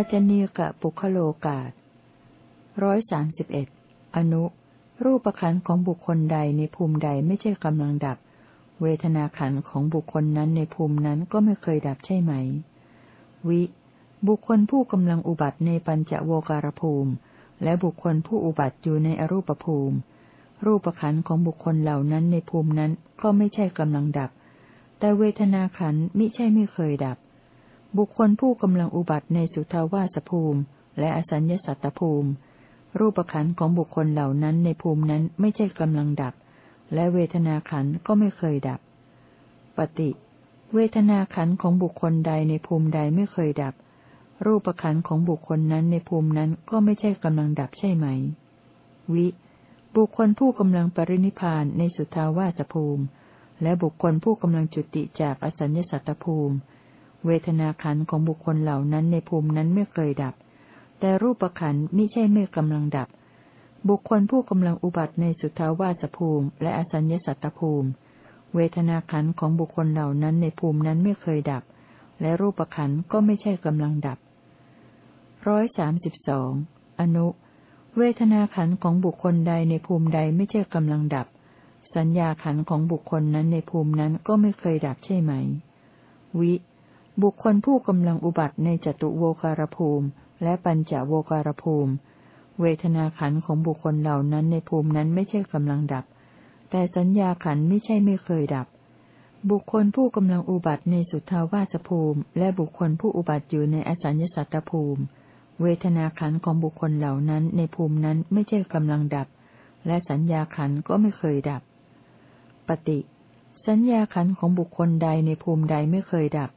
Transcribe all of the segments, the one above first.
ปัจจเนกะปุคโลกาศร้อยสามสิบเอ็ดอนุ รูปขันของบุคคลใดในภูมิใดไม่ใช่กำลังดับ เวทนาขันของบุคคลนั้นในภูมินั้นก็ไม่เคยดับใช่ไหม วิ บุคคลผู้กำลังอุบัติในปัญจโวการภูมิ และบุคคลผู้อุบัติอยู่ในอรูปภูมิ รูปขันของบุคคลเหล่านั้นในภูมินั้นก็ไม่ใช่กำลังดับ แต่เวทนาขันมิใช่ไม่เคยดับ บุคคลผู้กำลังอุบัติในสุทาวาสภูมิ และอสัญญสัตตภูมิ รูปขันของบุคคลเหล่านั้นในภูมินั้นไม่ใช่กำลังดับ และเวทนาขันก็ไม่เคยดับ ปฏิ เวทนาขันของบุคคลใดในภูมิใดไม่เคยดับ รูปขันของบุคคลนั้นในภูมินั้นก็ไม่ใช่กำลังดับใช่ไหม วิ บุคคลผู้กำลังปรินิพานในสุทาวาสภูมิ และบุคคลผู้กำลังจุติจากอสัญญสัตตภูมิ เวทนาขันของบุคคลเหล่านั้นในภูมินั้นไม่เคยดับ แต่รูปขันไมิใช่ไม่กำลังดับ บุคคลผู้กำลังอุบัติในสุทาวาสภูมิ และอสัญญสัตตภูมิ เวทนาขันของบุคคลเหล่านั้นในภูมินั้นไม่เคยดับ และรูปขันก็ไม่ใช่กำลังดับร้อยสามสิบสองอนุ เวทนาขันของบุคคลใดในภูมิใดไม่ใช่กำลังดับ สัญญาขันของบุคคลนั้นในภูมินั้นก็ไม่เคยดับใช่ไหม วิ บุคคลผู้กำลังอุบัติในจตุโวคารภูมิ และปัญจโวการภูมิ เวทนาขันของบุคคลเหล่านั้นในภูมินั้นไม่ใช่กำลังดับ แต่สัญญาขันไม่ใช่ไม่เคยดับ บุคคลผู้กำลังอุบัติในสุทธาวาสภูมิ และบุคคลผู้อุบัติอยู่ในอสัญญสัตตภูมิ เวทนาขันของบุคคลเหล่านั้นในภูมินั้นไม่ใช่กำลังดับ และสัญญาขันก็ไม่เคยดับ ปฏิ สัญญาขันของบุคคลใดในภูมิใดไม่เคยดับ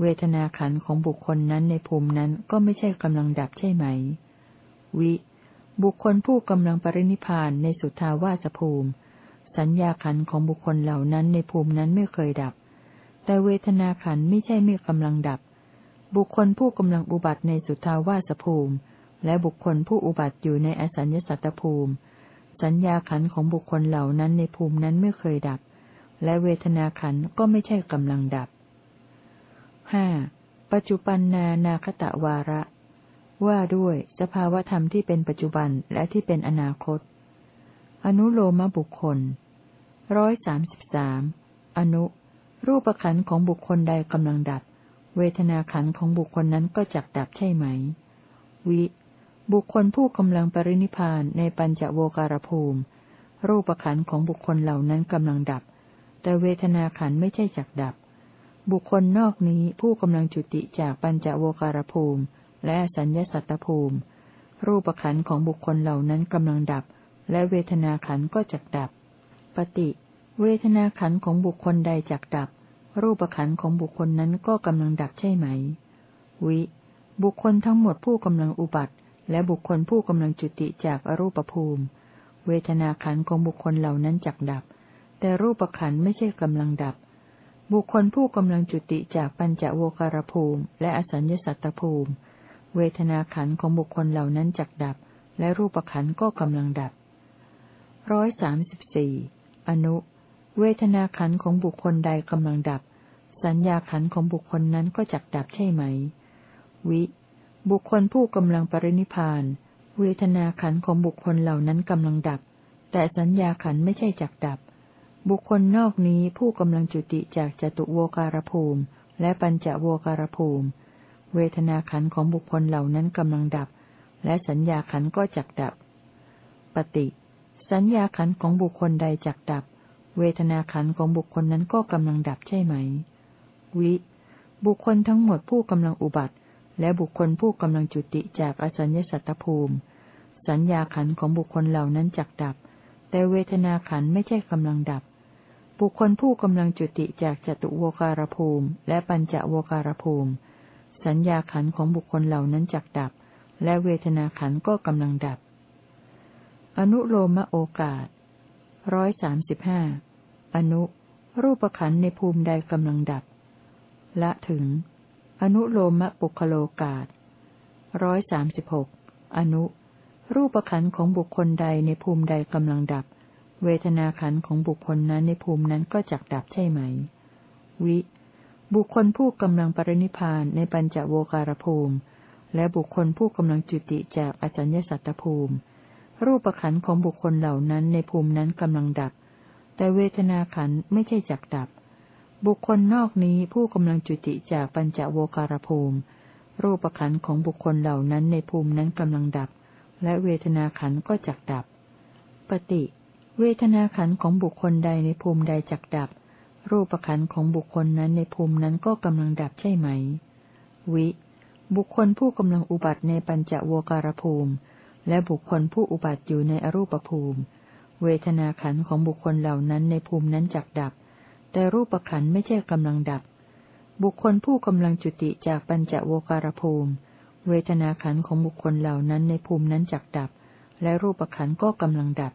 เวทนาขันของบุคคลนั้นในภูมินั้นก็ไม่ใช่กำลังดับใช่ไหม วิ บุคคลผู้กำลังปรินิพานในสุทธาวาสภูมิ สัญญาขันของบุคคลเหล่านั้นในภูมินั้นไม่เคยดับ แต่เวทนาขันไม่ใช่ไม่กำลังดับ บุคคลผู้กำลังอุบัติในสุทธาวาสภูมิ และบุคคลผู้อุบัติอยู่ในอสัญญสัตตภูมิ สัญญาขันของบุคคลเหล่านั้นในภูมินั้นไม่เคยดับ และเวทนาขันก็ไม่ใช่กำลังดับ ห้าปัจจุบันนานาคตะวาระ ว่าด้วยสภาวธรรมที่เป็นปัจจุบันและที่เป็นอนาคต อนุโลมบุคคลร้อยสามสิบสามอนุ รูปขันของบุคคลใดกำลังดับ เวทนาขันของบุคคลนั้นก็จักดับใช่ไหม วิ บุคคลผู้กำลังปรินิพานในปัญจโวการภูมิ รูปขันของบุคคลเหล่านั้นกำลังดับ แต่เวทนาขันไม่ใช่จักดับ บุคคลนอกนี้ผู้กำลังจุติจากปัญจโวการภูมิ และสัญญสัตตภูมิ รูปขันของบุคคลเหล่านั้นกำลังดับ และเวทนาขันก็จักดับ ปฏิ เวทนาขันของบุคคลใดจักดับ รูปขันของบุคคลนั้นก็กำลังดับใช่ไหม วิ บุคคลทั้งหมดผู้กำลังอุบัติ และบุคคลผู้กำลังจุติจากอรูปภูมิ เวทนาขันของบุคคลเหล่านั้นจักดับ แต่รูปขันไม่ใช่กำลังดับ บุคคลผู้กำลังจุติจากปัญจโวการภูมิ และอสัญญสัตตภูมิ เวทนาขันของบุคคลเหล่านั้นจักดับ และรูปขันก็กำลังดับร้อยสามสิบสี่อนุ เวทนาขันของบุคคลใดกำลังดับ สัญญาขันของบุคคลนั้นก็จักดับใช่ไหม วิ บุคคลผู้กำลังปรินิพาน เวทนาขันของบุคคลเหล่านั้นกำลังดับ แต่สัญญาขันไม่ใช่จักดับ บุคคลนอกนี้ผู้กำลังจุติจากจตุโวการภูมิ และปัญจโวการภูมิ เวทนาขันของบุคคลเหล่านั้นกำลังดับ และสัญญาขันก็จักดับ ปฏิ สัญญาขันของบุคคลใดจักดับ เวทนาขันของบุคคลนั้นก็กำลังดับใช่ไหม วิ บุคคลทั้งหมดผู้กำลังอุบัติ และบุคคลผู้กำลังจุติจากอสัญญสัตตภูมิ สัญญาขันของบุคคลเหล่านั้นจักดับ แต่เวทนาขันไม่ใช่กำลังดับ บุคคลผู้กำลังจุติจากจตุโวการภูมิ และปัญจโวการภูมิ สัญญาขันของบุคคลเหล่านั้นจักดับ และเวทนาขันก็กำลังดับ อนุโลมโอกาสร้อยสามสิบห้าอนุ รูปขันในภูมิใดกำลังดับ ละถึง อนุโลมปุคโลกาสร้อยสามสิบหกอนุ รูปขันของบุคคลใดในภูมิใดกำลังดับ เวทนาขันของบุคคลนั้นในภูมินั้นก็จักดับใช่ไหม วิ บุคคลผู้กำลังปรินิพานในปัญจโวการภูมิ และบุคคลผู้กำลังจุติจากอสัญญสัตตภูมิ รูปขันของบุคคลเหล่านั้นในภูมินั้นกำลังดับ แต่เวทนาขันไม่ใช่จักดับ บุคคลนอกนี้ผู้กำลังจุติจากปัญจโวการภูมิ รูปขันของบุคคลเหล่านั้นในภูมินั้นกำลังดับ และเวทนาขันก็จักดับ ปฏิ เวทนาขันของบุคคลใดในภูมิใดจักดับ รูปขันของบุคคลนั้นในภูมินั้นก็กำลังดับใช่ไหม วิ บุคคลผู้กำลังอุบัติในปัญจโวการภูมิ และบุคคลผู้อุบัติอยู่ในอรูปภูมิ เวทนาขันของบุคคลเหล่านั้นในภูมินั้นจักดับ แต่รูปขันไม่ใช่กำลังดับ บุคคลผู้กำลังจุติจากปัญจโวการภูมิ เวทนาขันของบุคคลเหล่านั้นในภูมินั้นจักดับ และรูปขันก็กำลังดับ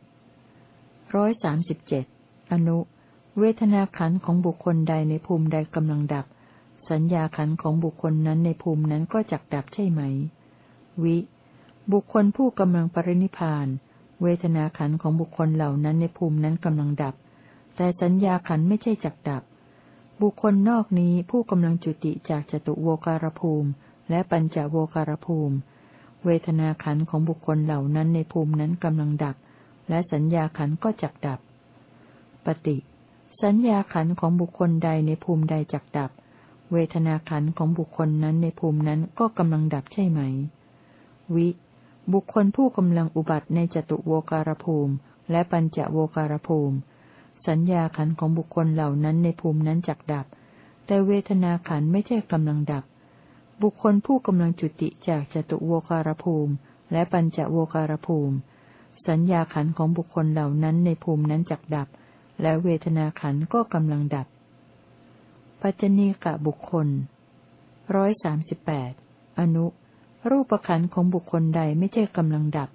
ร้อยสามสิบเจ็ดอนุ เวทนาขันของบุคคลใดในภูมิใดกำลังดับ สัญญาขันของบุคคลนั้นในภูมินั้นก็จักดับใช่ไหม วิ บุคคลผู้กำลังปรินิพาน เวทนาขันของบุคคลเหล่านั้นในภูมินั้นกำลังดับ แต่สัญญาขันไม่ใช่จักดับ บุคคลนอกนี้ผู้กำลังจุติจากจตุโวการภูมิ และปัญจโวการภูมิ เวทนาขันของบุคคลเหล่านั้นในภูมินั้นกำลังดับ และสัญญาขันก็จักดับ ปฏิ สัญญาขันของบุคคลใดในภูมิใดจักดับ เวทนาขันของบุคคลนั้นในภูมินั้นก็กำลังดับใช่ไหม วิ บุคคลผู้กำลังอุบัติในจตุโวการภูมิ และปัญจโวการภูมิ สัญญาขันของบุคคลเหล่านั้นในภูมินั้นจักดับ แต่เวทนาขันไม่ใช่กำลังดับ บุคคลผู้กำลังจุติจากจตุโวการภูมิ และปัญจโวการภูมิ สัญญาขันของบุคคลเหล่านั้นในภูมินั้นจักดับ และเวทนาขันก็กำลังดับ ปัจจเนกะบุคคลร้อยสามสิบแปดอนุ รูปขันของบุคคลใดไม่ใช่กำลังดับ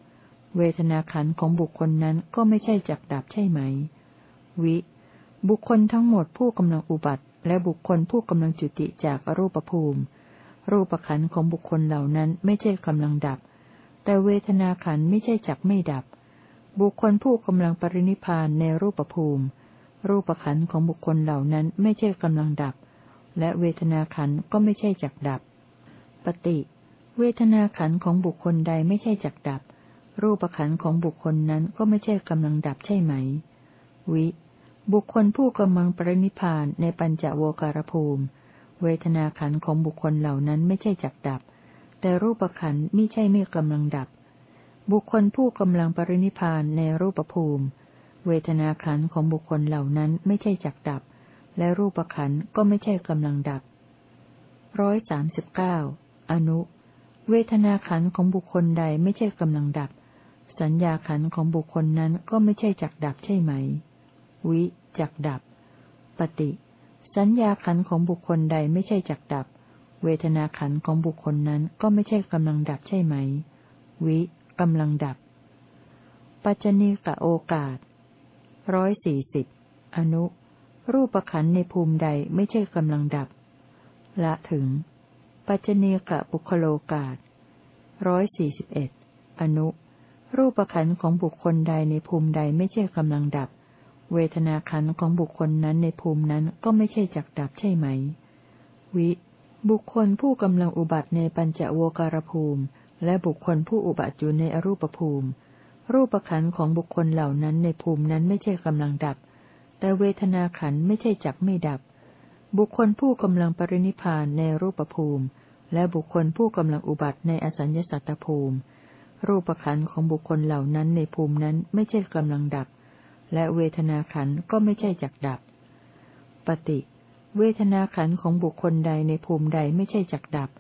เวทนาขันของบุคคลนั้นก็ไม่ใช่จักดับใช่ไหม วิ บุคคลทั้งหมดผู้กำลังอุบัติ และบุคคลผู้กำลังจุติจากรูปภูมิ รูปขันของบุคคลเหล่านั้นไม่ใช่กำลังดับ แต่เวทนาขันไม่ใช่จักไม่ดับ บุคคลผู้กำลังปรินิพานในรูปภูมิ รูปขันของบุคคลเหล่านั้นไม่ใช่กำลังดับ และเวทนาขันก็ไม่ใช่จักดับ ปฏิ เวทนาขันของบุคคลใดไม่ใช่จักดับ รูปขันของบุคคลนั้นก็ไม่ใช่กำลังดับใช่ไหม วิ บุคคลผู้กำลังปรินิพานในปัญจโวการภูมิ เวทนาขันของบุคคลเหล่านั้นไม่ใช่จักดับ แต่รูปขันไม่ใช่ไม่กำลังดับ บุคคลผู้กำลังปรินิพานในรูปภูมิ เวทนาขันของบุคคลเหล่านั้นไม่ใช่จักดับ และรูปขันก็ไม่ใช่กำลังดับร้อยสามสิบเก้าอนุ เวทนาขันของบุคคลใดไม่ใช่กำลังดับ สัญญาขันของบุคคลนั้นก็ไม่ใช่จักดับใช่ไหม วิจักดับ ปฏิ สัญญาขันของบุคคลใดไม่ใช่จักดับ เวทนาขันของบุคคลนั้นก็ไม่ใช่กำลังดับใช่ไหม วิ กำลังดับ ปัจจเนกะโอกาสร้อยสี่สิบอนุ รูปขันในภูมิใดไม่ใช่กำลังดับ ละถึง ปัจเจเนกะบุคโลกาศร้อยสี่สิบเอ็ดอนุ รูปขันของบุคคลใดในภูมิใดไม่ใช่กำลังดับ เวทนาขันของบุคคลนั้นในภูมินั้นก็ไม่ใช่จักดับใช่ไหม วิ บุคคลผู้กำลังอุบัติในปัญจโวการภูมิ และบุคคลผู้อุบัติอยู่ในอรูปภูมิ รูปขันของบุคคลเหล่านั้นในภูมินั้นไม่ใช่กำลังดับ แต่เวทนาขันไม่ใช่จักไม่ดับ บุคคลผู้กำลังปรินิพานในรูปภูมิ และบุคคลผู้กำลังอุบัติในอสัญญสัตตภูมิ รูปขันของบุคคลเหล่านั้นในภูมินั้นไม่ใช่กำลังดับ และเวทนาขันก็ไม่ใช่จักดับ ปฏิ เวทนาขันของบุคคลใดในภูมิใดไม่ใช่จักดับ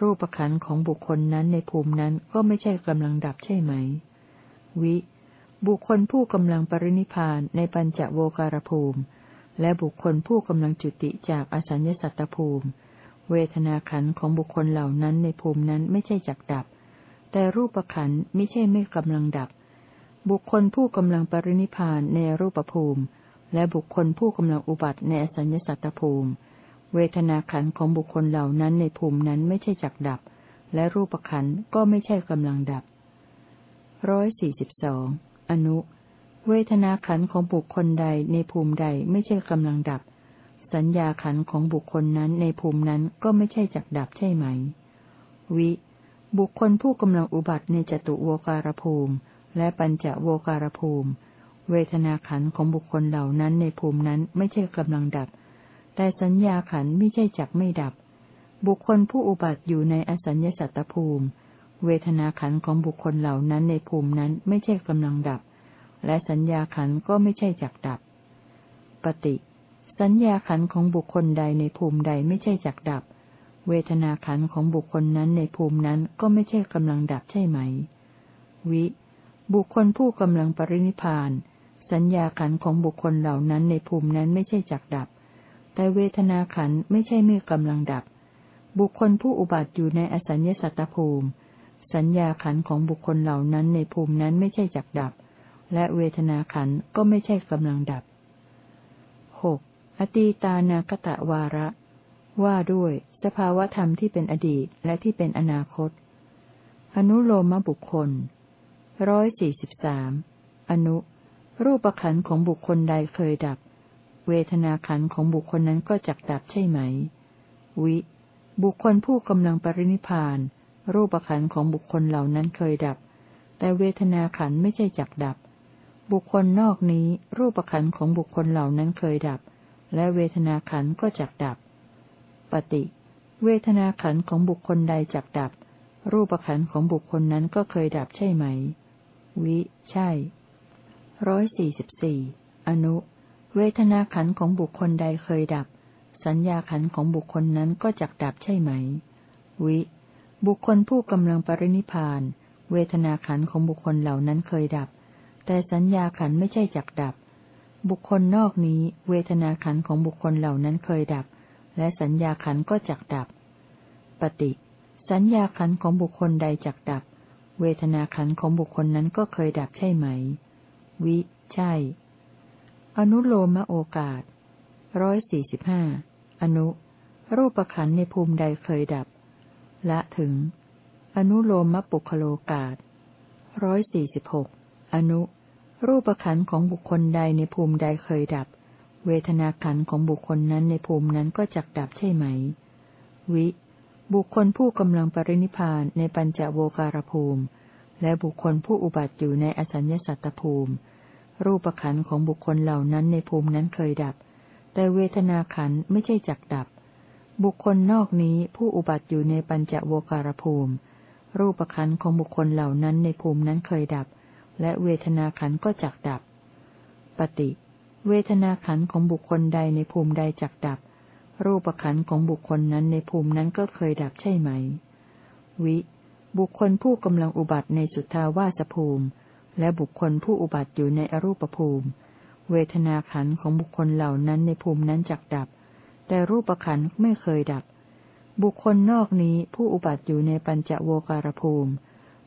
รูปขันของบุคคลนั้นในภูมินั้นก็ไม่ใช่กำลังดับใช่ไหม วิ บุคคลผู้กำลังปรินิพานในปัญจโวการภูมิ และบุคคลผู้กำลังจุติจากอสัญญสัตตภูมิ เวทนาขันของบุคคลเหล่านั้นในภูมินั้นไม่ใช่จักดับ แต่รูปขันไม่ใช่ไม่กำลังดับ บุคคลผู้กำลังปรินิพานในรูปภูมิ และบุคคลผู้กำลังอุบัติในอสัญญสัตตภูมิ เวทนาขันของบุคคลเหล่านั้นในภูมินั้นไม่ใช่จักดับ และรูปขันก็ไม่ใช่กำลังดับร้อยสี่สิบสองอนุ เวทนาขันของบุคคลใดในภูมิใดไม่ใช่กำลังดับ สัญญาขันของบุคคลนั้นในภูมินั้นก็ไม่ใช่จักดับใช่ไหม วิ บุคคลผู้กำลังอุบัติในจตุโวการภูมิ และปัญจโวการภูมิ เวทนาขันของบุคคลเหล่านั้นในภูมินั้นไม่ใช่กำลังดับ แต่สัญญาขันไม่ใช่จักไม่ดับ บุคคลผู้อุบัติอยู่ในอสัญญสัตตภูมิ เวทนาขันของบุคคลเหล่านั้นในภูมินั้นไม่ใช่กำลังดับ และสัญญาขันก็ไม่ใช่จักดับ ปฏิ สัญญาขันของบุคคลใดในภูมิใดไม่ใช่จักดับ เวทนาขันของบุคคลนั้นในภูมินั้นก็ไม่ใช่กำลังดับใช่ไหม วิ บุคคลผู้กำลังปรินิพาน สัญญาขันของบุคคลเหล่านั้นในภูมินั้นไม่ใช่จักดับ แต่เวทนาขันไม่ใช่ไม่กำลังดับ บุคคลผู้อุบัติอยู่ในอสัญญสัตตภูมิ สัญญาขันของบุคคลเหล่านั้นในภูมินั้นไม่ใช่จักดับ และเวทนาขันก็ไม่ใช่กำลังดับหกอตีตานาคตะวาระ ว่าด้วยสภาวธรรมที่เป็นอดีตและที่เป็นอนาคต อนุโลมบุคคลร้อยสี่สิบสามอนุ รูปขันของบุคคลใดเคยดับ เวทนาขันของบุคคลนั้นก็จักดับใช่ไหม วิ บุคคลผู้กำลังปรินิพาน รูปขันของบุคคลเหล่านั้นเคยดับ แต่เวทนาขันไม่ใช่จักดับ บุคคลนอกนี้รูปขันของบุคคลเหล่านั้นเคยดับ และเวทนาขันก็จักดับ ปฏิ เวทนาขันของบุคคลใดจักดับ รูปขันของบุคคลนั้นก็เคยดับใช่ไหม วิ ใช่ร้อยสี่สิบสี่อนุ เวทนาขันของบุคคลใดเคยดับ สัญญาขันของบุคคลนั้นก็จักดับใช่ไหม วิ บุคคลผู้กำลังปรินิพาน เวทนาขันของบุคคลเหล่านั้นเคยดับ แต่สัญญาขันไม่ใช่จักดับ บุคคลนอกนี้ เวทนาขันของบุคคลเหล่านั้นเคยดับ และสัญญาขันก็จักดับ ปฏิ สัญญาขันของบุคคลใดจักดับ เวทนาขันของบุคคลนั้นก็เคยดับใช่ไหม วิ ใช่ อนุโลมโอกาสร้อยสี่สิบห้าอนุ รูปขันในภูมิใดเคยดับ ละถึง อนุโลมมปุคโลกาสร้อยสี่สิบหกอนุ รูปขันของบุคคลใดในภูมิใดเคยดับ เวทนาขันของบุคคลนั้นในภูมินั้นก็จักดับใช่ไหม วิ บุคคลผู้กำลังปรินิพานในปัญจโวการภูมิ และบุคคลผู้อุบัติอยู่ในอสัญญสัตตภูมิ รูปขันของบุคคลเหล่านั้นในภูมินั้นเคยดับ แต่เวทนาขันไม่ใช่จักดับ บุคคลนอกนี้ผู้อุบัติอยู่ในปัญจโวการภูมิ รูปขันของบุคคลเหล่านั้นในภูมินั้นเคยดับ และเวทนาขันก็จักดับ ปฏิ เวทนาขันของบุคคลใดในภูมิใดจักดับ รูปขันของบุคคลนั้นในภูมินั้นก็เคยดับใช่ไหม วิ บุคคลผู้กำลังอุบัติในสุทธาวาสภูมิ และบุคคลผู้อุบัติอยู่ในอรูปภูมิ เวทนาขันของบุคคลเหล่านั้นในภูมินั้นจักดับ แต่รูปขันไม่เคยดับ บุคคลนอกนี้ผู้อุบัติอยู่ในปัญจโวการภูมิ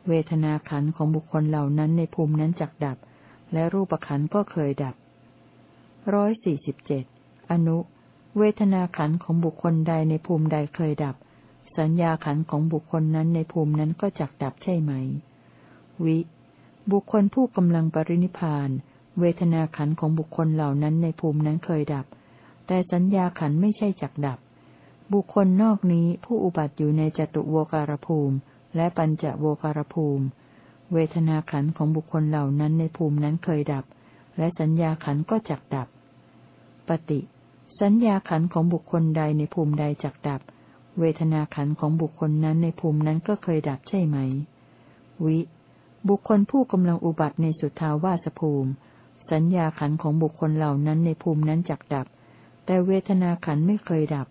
เวทนาขันของบุคคลเหล่านั้นในภูมินั้นจักดับ และรูปขันก็เคยดับร้อยสี่สิบเจ็ดอนุ เวทนาขันของบุคคลใดในภูมิใดเคยดับ สัญญาขันของบุคคลนั้นในภูมินั้นก็จักดับใช่ไหม วิ บุคคลผู้กำลังปรินิพาน เวทนาขันของบุคคลเหล่านั้นในภูมินั้นเคยดับ แต่สัญญาขันไม่ใช่จักดับ บุคคลนอกนี้ผู้อุบัติอยู่ในจตุโวการภูมิ และปัญจโวการภูมิ เวทนาขันของบุคคลเหล่านั้นในภูมินั้นเคยดับ และสัญญาขันก็จักดับ ปฏิ สัญญาขันของบุคคลใดในภูมิใดจักดับ เวทนาขันของบุคคลนั้นในภูมินั้นก็เคยดับใช่ไหม วิ บุคคลผู้กำลังอุบัติในสุทธาวาสภูมิ สัญญาขันของบุคคลเหล่านั้นในภูมินั้นจักดับ แต่เวทนาขันไม่เคยดับ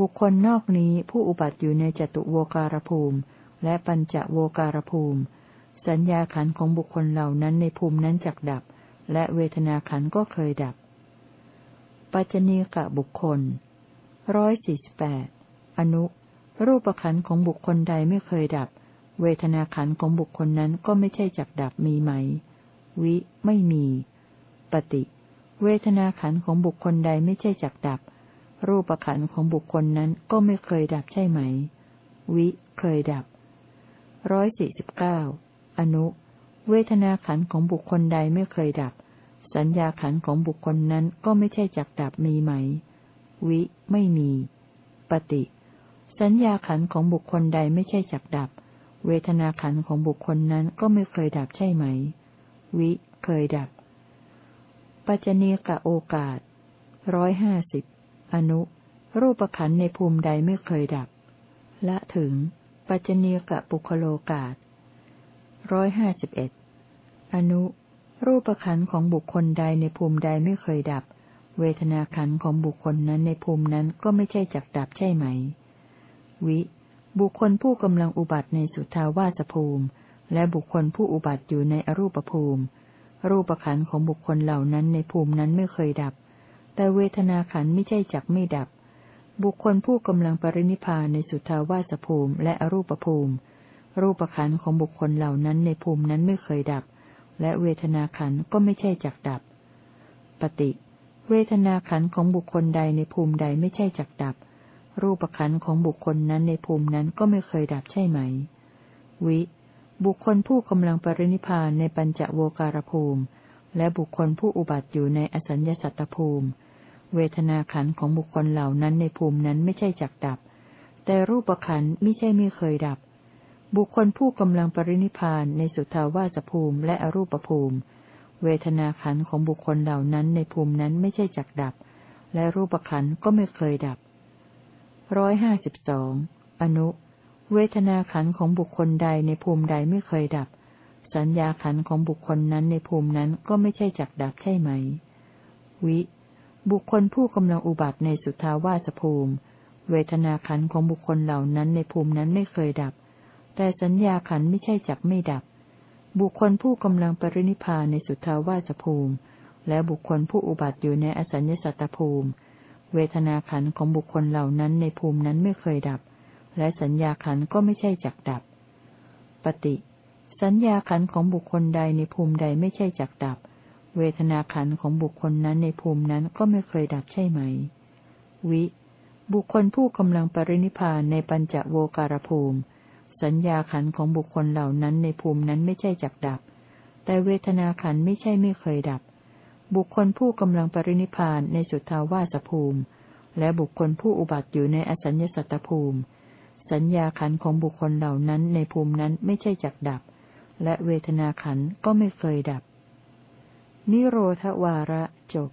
บุคคลนอกนี้ผู้อุบัติอยู่ในจตุโวการภูมิ และปัญจโวการภูมิ สัญญาขันของบุคคลเหล่านั้นในภูมินั้นจักดับ และเวทนาขันก็เคยดับ ปัจจเนกะบุคคลร้อยสี่สิบแปดอนุรูปขันของบุคคลใดไม่เคยดับ เวทนาขันของบุคคลนั้นก็ไม่ใช่จักดับมีไหม วิ ไม่มี ปฏิ เวทนาขันของบุคคลใดไม่ใช่จักดับ รูปขันของบุคคลนั้นก็ไม่เคยดับใช่ไหม วิ เคยดับร้อยสี่สิบเก้าอนุ เวทนาขันของบุคคลใดไม่เคยดับ สัญญาขันของบุคคลนั้นก็ไม่ใช่จักดับมีไหม วิ ไม่มี ปฏิ สัญญาขันของบุคคลใดไม่ใช่จักดับ เวทนาขันของบุคคลนั้นก็ไม่เคยดับใช่ไหม วิ เคยดับ ปัจจเนกะโอกาสร้อยห้าสิบอนุ รูปขันในภูมิใดไม่เคยดับ ละถึง ปัจจเนกะปุคโลกาสร้อยห้าสิบเอ็ดอนุ รูปขันของบุคคลใดในภูมิใดไม่เคยดับ เวทนาขันของบุคคลนั้นในภูมินั้นก็ไม่ใช่จักดับใช่ไหม วิ บุคคลผู้กำลังอุบัติในสุทาวาสภูมิ และบุคคลผู้อุบัติอยู่ในอรูปภูมิ รูปขันของบุคคลเหล่านั้นในภูมินั้นไม่เคยดับ แต่เวทนาขันไม่ใช่จักไม่ดับ บุคคลผู้กำลังปรินิพานในสุทาวาสภูมิ และอรูปภูมิ รูปขันของบุคคลเหล่านั้นในภูมินั้นไม่เคยดับ และเวทนาขันก็ไม่ใช่จักดับ ปฏิ เวทนาขันของบุคคลใดในภูมิใดไม่ใช่จักดับ รูปขันของบุคคลนั้นในภูมินั้นก็ไม่เคยดับใช่ไหม วิ บุคคลผู้กำลังปรินิพานในปัญจโวการภูมิ และบุคคลผู้อุบัติอยู่ในอสัญญสัตตภูมิ เวทนาขันของบุคคลเหล่านั้นในภูมินั้นไม่ใช่จักดับ แต่รูปขันไม่ใช่ไม่เคยดับ บุคคลผู้กำลังปรินิพานในสุทาวาสภูมิและอรูปภูมิ เวทนาขันของบุคคลเหล่านั้นในภูมินั้นไม่ใช่จักดับ และรูปขันก็ไม่เคยดับ ร้อยห้าสิบสองอนุ เวทนาขันของบุคคลใดในภูมิใดไม่เคยดับ สัญญาขันของบุคคลนั้นในภูมินั้นก็ไม่ใช่จักดับใช่ไหม วิ บุคคลผู้กำลังอุบัติในสุทาวาสภูมิ เวทนาขันของบุคคลเหล่านั้นในภูมินั้นไม่เคยดับ แต่สัญญาขันไม่ใช่จักไม่ดับ บุคคลผู้กำลังปรินิพานในสุทาวาสภูมิ และบุคคลผู้อุบัติอยู่ในอสัญญสัตตภูมิ เวทนาขันของบุคคลเหล่านั้นในภูมินั้นไม่เคยดับ และสัญญาขันก็ไม่ใช่จักดับ ปฏิ สัญญาขันของบุคคลใดในภูมิใดไม่ใช่จักดับ เวทนาขันของบุคคลนั้นในภูมินั้นก็ไม่เคยดับใช่ไหม วิ บุคคลผู้กำลังปรินิพานในปัญจโวการภูมิ สัญญาขันของบุคคลเหล่านั้นในภูมินั้นไม่ใช่จักดับ แต่เวทนาขันไม่ใช่ไม่เคยดับ บุคคลผู้กำลังปรินิพานในสุทาวาสภูมิ และบุคคลผู้อุบัติอยู่ในอสัญญสัตตภูมิ สัญญาขันของบุคคลเหล่านั้นในภูมินั้นไม่ใช่จักดับ และเวทนาขันก็ไม่เคยดับ นิโรธวาระจบ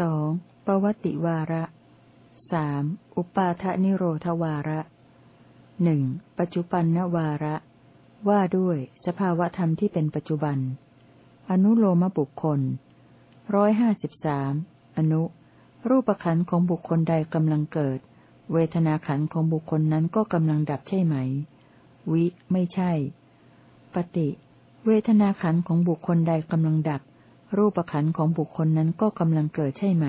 สองปวัติวาระสามอุปาทนิโรธวาระหนึ่งปัจจุบันนวาระ ว่าด้วยสภาวะธรรมที่เป็นปัจจุบัน อนุโลมบุคคลร้อยห้าสิบสามอนุ รูปขันของบุคคลใดกำลังเกิด เวทนาขันของบุคคลนั้นก็กำลังดับใช่ไหม วิ ไม่ใช่ ปฏิ เวทนาขันของบุคคลใดกำลังดับ รูปขันของบุคคลนั้นก็กำลังเกิดใช่ไหม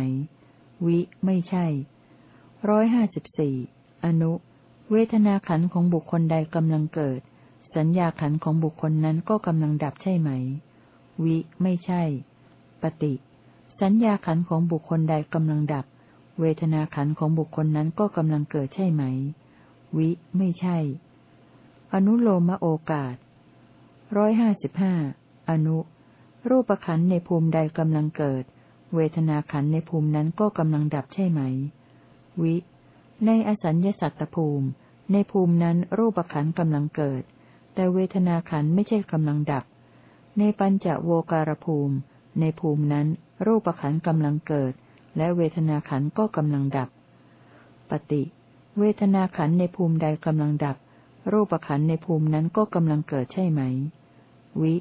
วิ ไม่ใช่ ร้อยห้าสิบสี่ อนุ เวทนาขันของบุคคลใดกำลังเกิด สัญญาขันของบุคคลนั้นก็กำลังดับใช่ไหม วิ ไม่ใช่ ปฏิ สัญญาขันของบุคคลใดกำลังดับ เวทนาขันของบุคคลนั้นก็กำลังเกิดใช่ไหม วิ ไม่ใช่ อนุโลมโอกาสร้อยห้าสิบห้า อนุ รูปขันในภูมิใดกำลังเกิด เวทนาขันในภูมินั้นก็กำลังดับใช่ไหม วิ ในอสัญญสัตตภูมิ ในภูมินั้นรูปขันกำลังเกิด แต่เวทนาขันไม่ใช่กำลังดับ ในปัญจโวการภูมิ ในภูมินั้นรูปขันกำลังเกิด และเวทนาขันก็กำลังดับ ปฏิ เวทนาขันในภูมิใดกำลังดับ รูปขันในภูมินั้นก็กำลังเกิดใช่ไหม วิ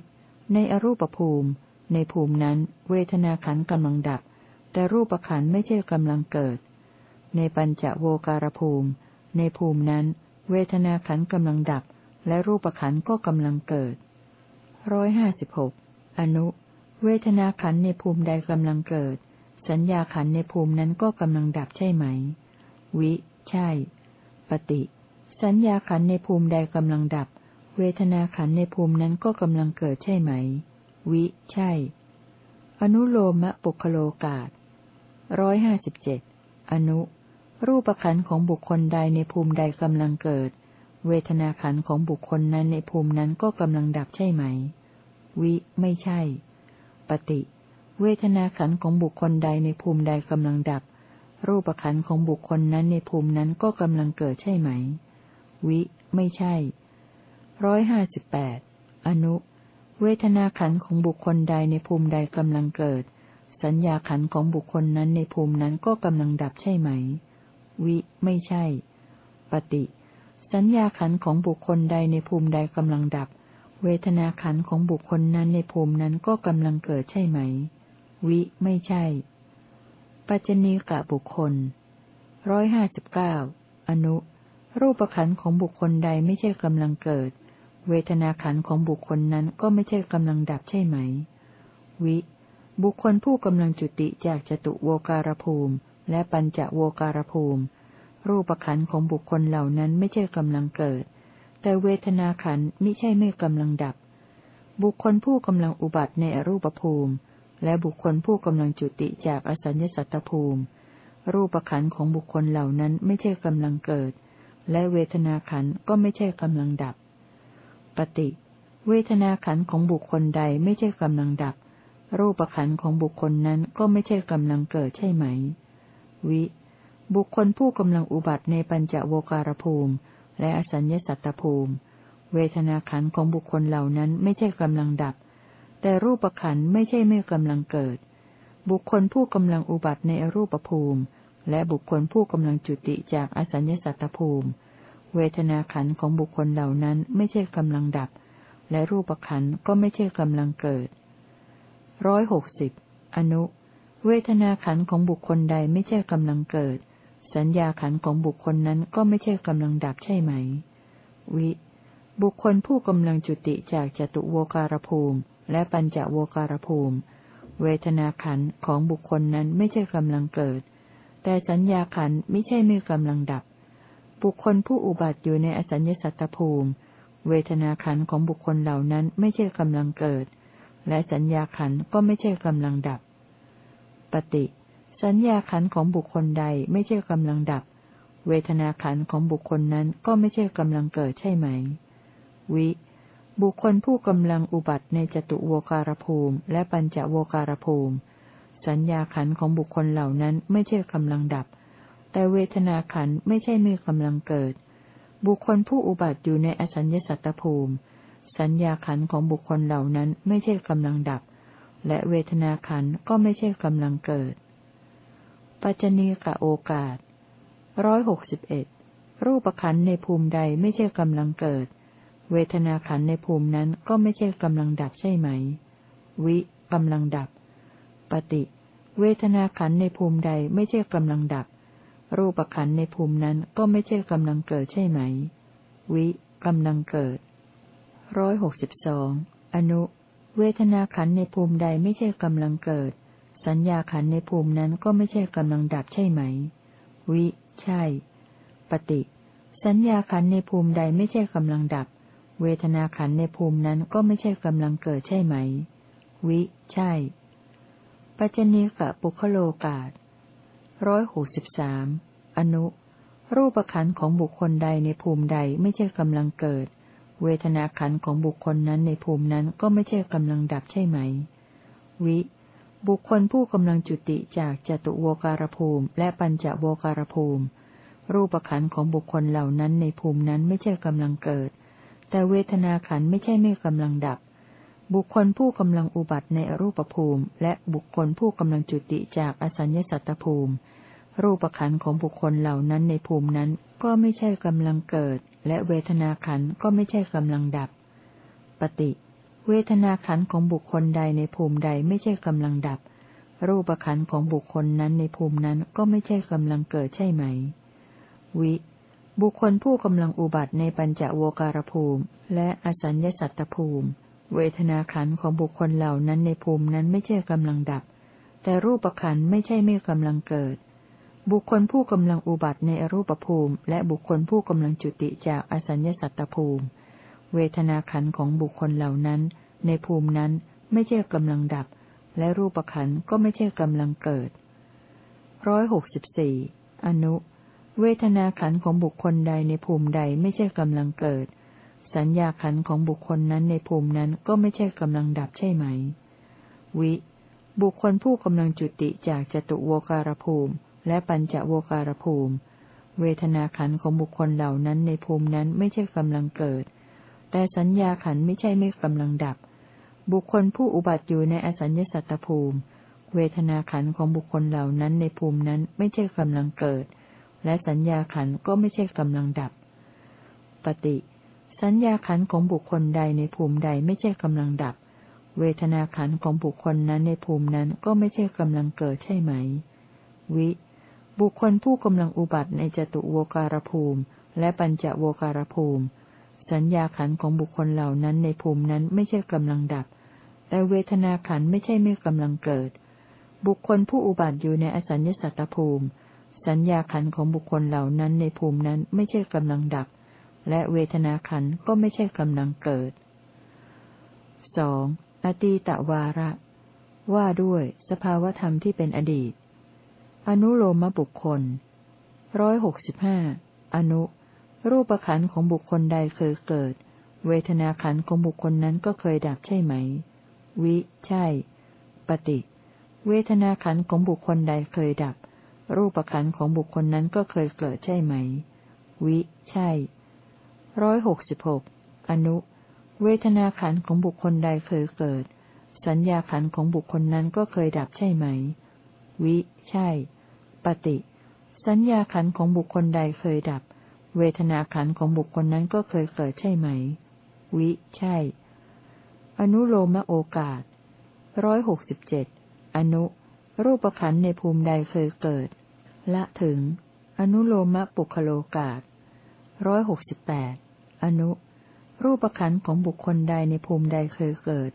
ในอรูปภูมิ ในภูมินั้น เวทนาขันกำลังดับ แต่รูปขันไม่ใช่กำลังเกิด ในปัญจโวการภูมิ ในภูมินั้น เวทนาขันกำลังดับ และรูปขันก็กำลังเกิดร้อยห้าสิบหกอนุ เวทนาขันในภูมิใดกำลังเกิด สัญญาขันในภูมินั้นก็กำลังดับใช่ไหม วิ ใช่ ปฏิ สัญญาขันในภูมิใดกำลังดับ เวทนาขันในภูมินั้นก็กำลังเกิดใช่ไหม วิ ใช่ อนุโลมะปุคโลกาตร้อยห้าสิบเจ็ดอนุ รูปขันของบุคคลใดในภูมิใดกำลังเกิด เวทนาขันของบุคคลนั้นในภูมินั้นก็กำลังดับใช่ไหม วิ ไม่ใช่ ปฏิ เวทนาขันของบุคคลใดในภูมิใดกำลังดับ รูปขันของบุคคลนั้นในภูมินั้นก็กำลังเกิดใช่ไหม วิ ไม่ใช่ ร้อยห้าสิบแปดอนุ เวทนาขันของบุคคลใดในภูมิใดกำลังเกิด สัญญาขันของบุคคลนั้นในภูมินั้นก็กำลังดับใช่ไหม วิ ไม่ใช่ ปฏิ สัญญาขันของบุคคลใดในภูมิใดกำลังดับ เวทนาขันของบุคคลนั้นในภูมินั้นก็กำลังเกิดใช่ไหม วิ ไม่ใช่ ปัจจณีกะบุคคลร้อยห้าสิบเก้าอนุ รูปขันของบุคคลใดไม่ใช่กำลังเกิด เวทนาขันของบุคคลนั้นก็ไม่ใช่กำลังดับใช่ไหม วิ บุคคลผู้กำลังจุติจากจตุโวการภูมิ และปัญจโวการภูมิ รูปขันของบุคคลเหล่านั้นไม่ใช่กำลังเกิด แต่เวทนาขันไมิใช่ไม่กำลังดับ บุคคลผู้กำลังอุบัติในอรูปภูมิ และบุคคลผู้กำลังจุติจากอสัญญสัตตภูมิ รูปขันของบุคคลเหล่านั้นไม่ใช่กำลังเกิด และเวทนาขันก็ไม่ใช่กำลังดับ ปฏิเวทนาขันของบุคคลใดไม่ใช่กำลังดับ รูปขันของบุคคลนั้นก็ไม่ใช่กำลังเกิดใช่ไหม วิ บุคคลผู้กำลังอุบัติในปัญจโวการภูมิ และอสัญญสัตตภูมิ เวทนาขันของบุคคลเหล่านั้นไม่ใช่กำลังดับ แต่รูปขันไม่ใช่ไม่กำลังเกิด บุคคลผู้กำลังอุบัติในอรูปภูมิ และบุคคลผู้กำลังจุติจากอสัญญสัตตภูมิ เวทนาขันของบุคคลเหล่านั้นไม่ใช่กำลังดับ และรูปขันก็ไม่ใช่กำลังเกิดร้อยหกสิบอนุ เวทนาขันของบุคคลใดไม่ใช่กำลังเกิด สัญญาขันของบุคคลนั้นก็ไม่ใช่กำลังดับใช่ไหม วิ บุคคลผู้กำลังจุติจากจตุโวการภูมิ และปัญจโวการภูมิ เวทนาขันของบุคคลนั้นไม่ใช่กำลังเกิด แต่สัญญาขันไม่ใช่ไม่กำลังดับ บุคคลผู้อุบัติอยู่ในอสัญญสัตตภูมิ เวทนาขันของบุคคลเหล่านั้นไม่ใช่กำลังเกิด และสัญญาขันก็ไม่ใช่กำลังดับ ปฏิ สัญญาขันของบุคคลใดไม่ใช่กำลังดับ เวทนาขันของบุคคลนั้นก็ไม่ใช่กำลังเกิดใช่ไหม วิ บุคคลผู้กำลังอุบัติในจตุโวการภูมิ และปัญจโวการภูมิ สัญญาขันของบุคคลเหล่านั้นไม่ใช่กำลังดับ แต่เวทนาขันไม่ใช่ม่กำลังเกิด บุคคลผู้อุบัติอยู่ในอสัญญสัตตภูมิ สัญญาขันของบุคคลเหล่านั้นไม่ใช่กำลังดับ และเวทนาขันก็ไม่ใช่กำลังเกิด ปัจจณีกะโอกาสร้อยหกสิบเอ็ดรูปขันในภูมิใดไม่ใช่กำลังเกิด เวทนาขันในภูมินั้นก็ไม่ใช่กำลังดับใช่ไหม วิกำลังดับ ปฏิ เวทนาขันในภูมิใดไม่ใช่กำลังดับ รูปขันในภูมินั้นก็ไม่ใช่กำลังเกิดใช่ไหม วิกำลังเกิดร้อยหกสิบสองอนุ เวทนาขันในภูมิใดไม่ใช่กำลังเกิด สัญญาขันในภูมินั้นก็ไม่ใช่กำลังดับใช่ไหม วิ ใช่ ปฏิ สัญญาขันในภูมิใดไม่ใช่กำลังดับ เวทนาขันในภูมินั้นก็ไม่ใช่กำลังเกิดใช่ไหม วิ ใช่ ปัจจเนกะปุคโลกาศ ร้อยหกสิบสามอนุ รูปขันของบุคคลใดในภูมิใดไม่ใช่กำลังเกิด เวทนาขันของบุคคลนั้นในภูมินั้นก็ไม่ใช่กำลังดับใช่ไหม วิ บุคคลผู้กำลังจุติจากจตุโวการภูมิ และปัญจโวการภูมิ รูปขันของบุคคลเหล่านั้นในภูมินั้นไม่ใช่กำลังเกิด แต่เวทนาขันไม่ใช่ไม่กำลังดับ บุคคลผู้กำลังอุบัติในอรูปภูมิ และบุคคลผู้กำลังจุติจากอสัญญสัตตภูมิ รูปขันของบุคคลเหล่านั้นในภูมินั้นก็ไม่ใช่กำลังเกิด และเวทนาขันก็ไม่ใช่กำลังดับ ปฏิ เวทนาขันของบุคคลใดในภูมิใดไม่ใช่กำลังดับ รูปขันของบุคคลนั้นในภูมินั้นก็ไม่ใช่กำลังเกิดใช่ไหม วิ บุคคลผู้กำลังอุบัติในปัญจโวการภูมิ และอสัญญสัตตภูมิ เวทนาขันของบุคคลเหล่านั้นในภูมินั้นไม่ใช่กำลังดับ แต่รูปขันไม่ใช่ไม่กำลังเกิด บุคคลผู้กำลังอุบัติในอรูปภูมิ และบุคคลผู้กำลังจุติจากอสัญญสัตตภูมิ เวทนาขันของบุคคลเหล่านั้น ในภูมินั้นไม่ใช่กำลังดับ และรูปขันก็ไม่ใช่กำลังเกิดร้อยหกสิบสี่อนุเเวทนาขันของบุคคลใดในภูมิใดไม่ใช่กำลังเกิด สัญญาขันของบุคคลนั้นในภูมินั้นก็ไม่ใช่กำลังดับใช่ไหม วิ บุคคลผู้กำลังจุติจากจตุโวการภูมิ และปัญจโวการภูมิ เวทนาขันของบุคคลเหล่านั้นในภูมินั้นไม่ใช่กำลังเกิด แต่สัญญาขันไม่ใช่ไม่กำลังดับ บุคคลผู้อุบัติอยู่ในอสัญญสัตตภูมิ เวทนาขันของบุคคลเหล่านั้นในภูมินั้นไม่ใช่กำลังเกิด และสัญญาขันก็ไม่ใช่กำลังดับ ปฏิ สัญญาขันของบุคคลใดในภูมิใดไม่ใช่กำลังดับ เวทนาขันของบุคคลนั้นในภูมินั้นก็ไม่ใช่กำลังเกิดใช่ไหม วิ บุคคลผู้กำลังอุบัติในจตุโวการภูมิ และปัญจโวการภูมิ สัญญาขันของบุคคลเหล่านั้นในภูมินั้นไม่ใช่กำลังดับ แต่เวทนาขันไม่ใช่ไม่กำลังเกิด บุคคลผู้อุบัติอยู่ในอสัญญสัตตภูมิ สัญญาขันของบุคคลเหล่านั้นในภูมินั้นไม่ใช่กำลังดับ และเวทนาขันก็ไม่ใช่กำลังเกิดสองอตีตวาระ ว่าด้วยสภาวธรรมที่เป็นอดีต อนุโลมบุคคลร้อยหกสิบห้าอนุ รูปขันของบุคคลใดเคยเกิด เวทนาขันของบุคคลนั้นก็เคยดับใช่ไหม วิ ใช่ ปฏิ เวทนาขันของบุคคลใดเคยดับ รูปขันของบุคคลนั้นก็เคยเกิดใช่ไหม วิ ใช่ ร้อยหกสิบหกอนุ เวทนาขันของบุคคลใดเคยเกิด สัญญาขันของบุคคลนั้นก็เคยดับใช่ไหม วิ ใช่ ปฏิ สัญญาขันของบุคคลใดเคยดับ เวทนาขันของบุคคลนั้นก็เคยเกิดใช่ไหม วิ ใช่ อนุโลมโอกาสร้อยหกสิบเจ็ดอนุ รูปขันในภูมิใดเคยเกิด ละถึง อนุโลมปุคโลกาต ร้อยหกสิบแปดอนุ รูปขันของบุคคลใดในภูมิใดเคยเกิด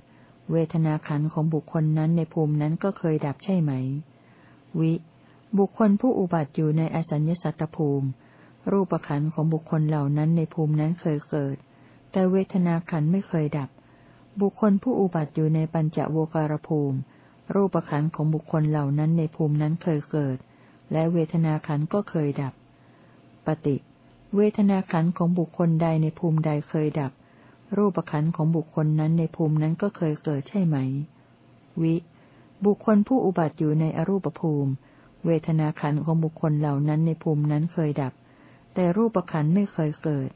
เวทนาขันของบุคคลนั้นในภูมินั้นก็เคยดับใช่ไหม วิ บุคคลผู้อุบัติอยู่ในอสัญญสัตตภูมิ รูปขันของบุคคลเหล่านั้นในภูมินั้นเคยเกิด แต่เวทนาขันไม่เคยดับ บุคคลผู้อุบัติอยู่ในปัญจโวการภูมิ รูปขันของบุคคลเหล่านั้นในภูมินั้นเคยเกิด และเวทนาขันก็เคยดับ ปฏิ เวทนาขันของบุคคลใดในภูมิใดเคยดับ รูปขันของบุคคลนั้นในภูมินั้นก็เคยเกิดใช่ไหม วิ บุคคลผู้อุบัติอยู่ในอรูปภูมิ เวทนาขันของบุคคลเหล่านั้นในภูมินั้นเคยดับ แต่รูปขันไม่เคยเกิด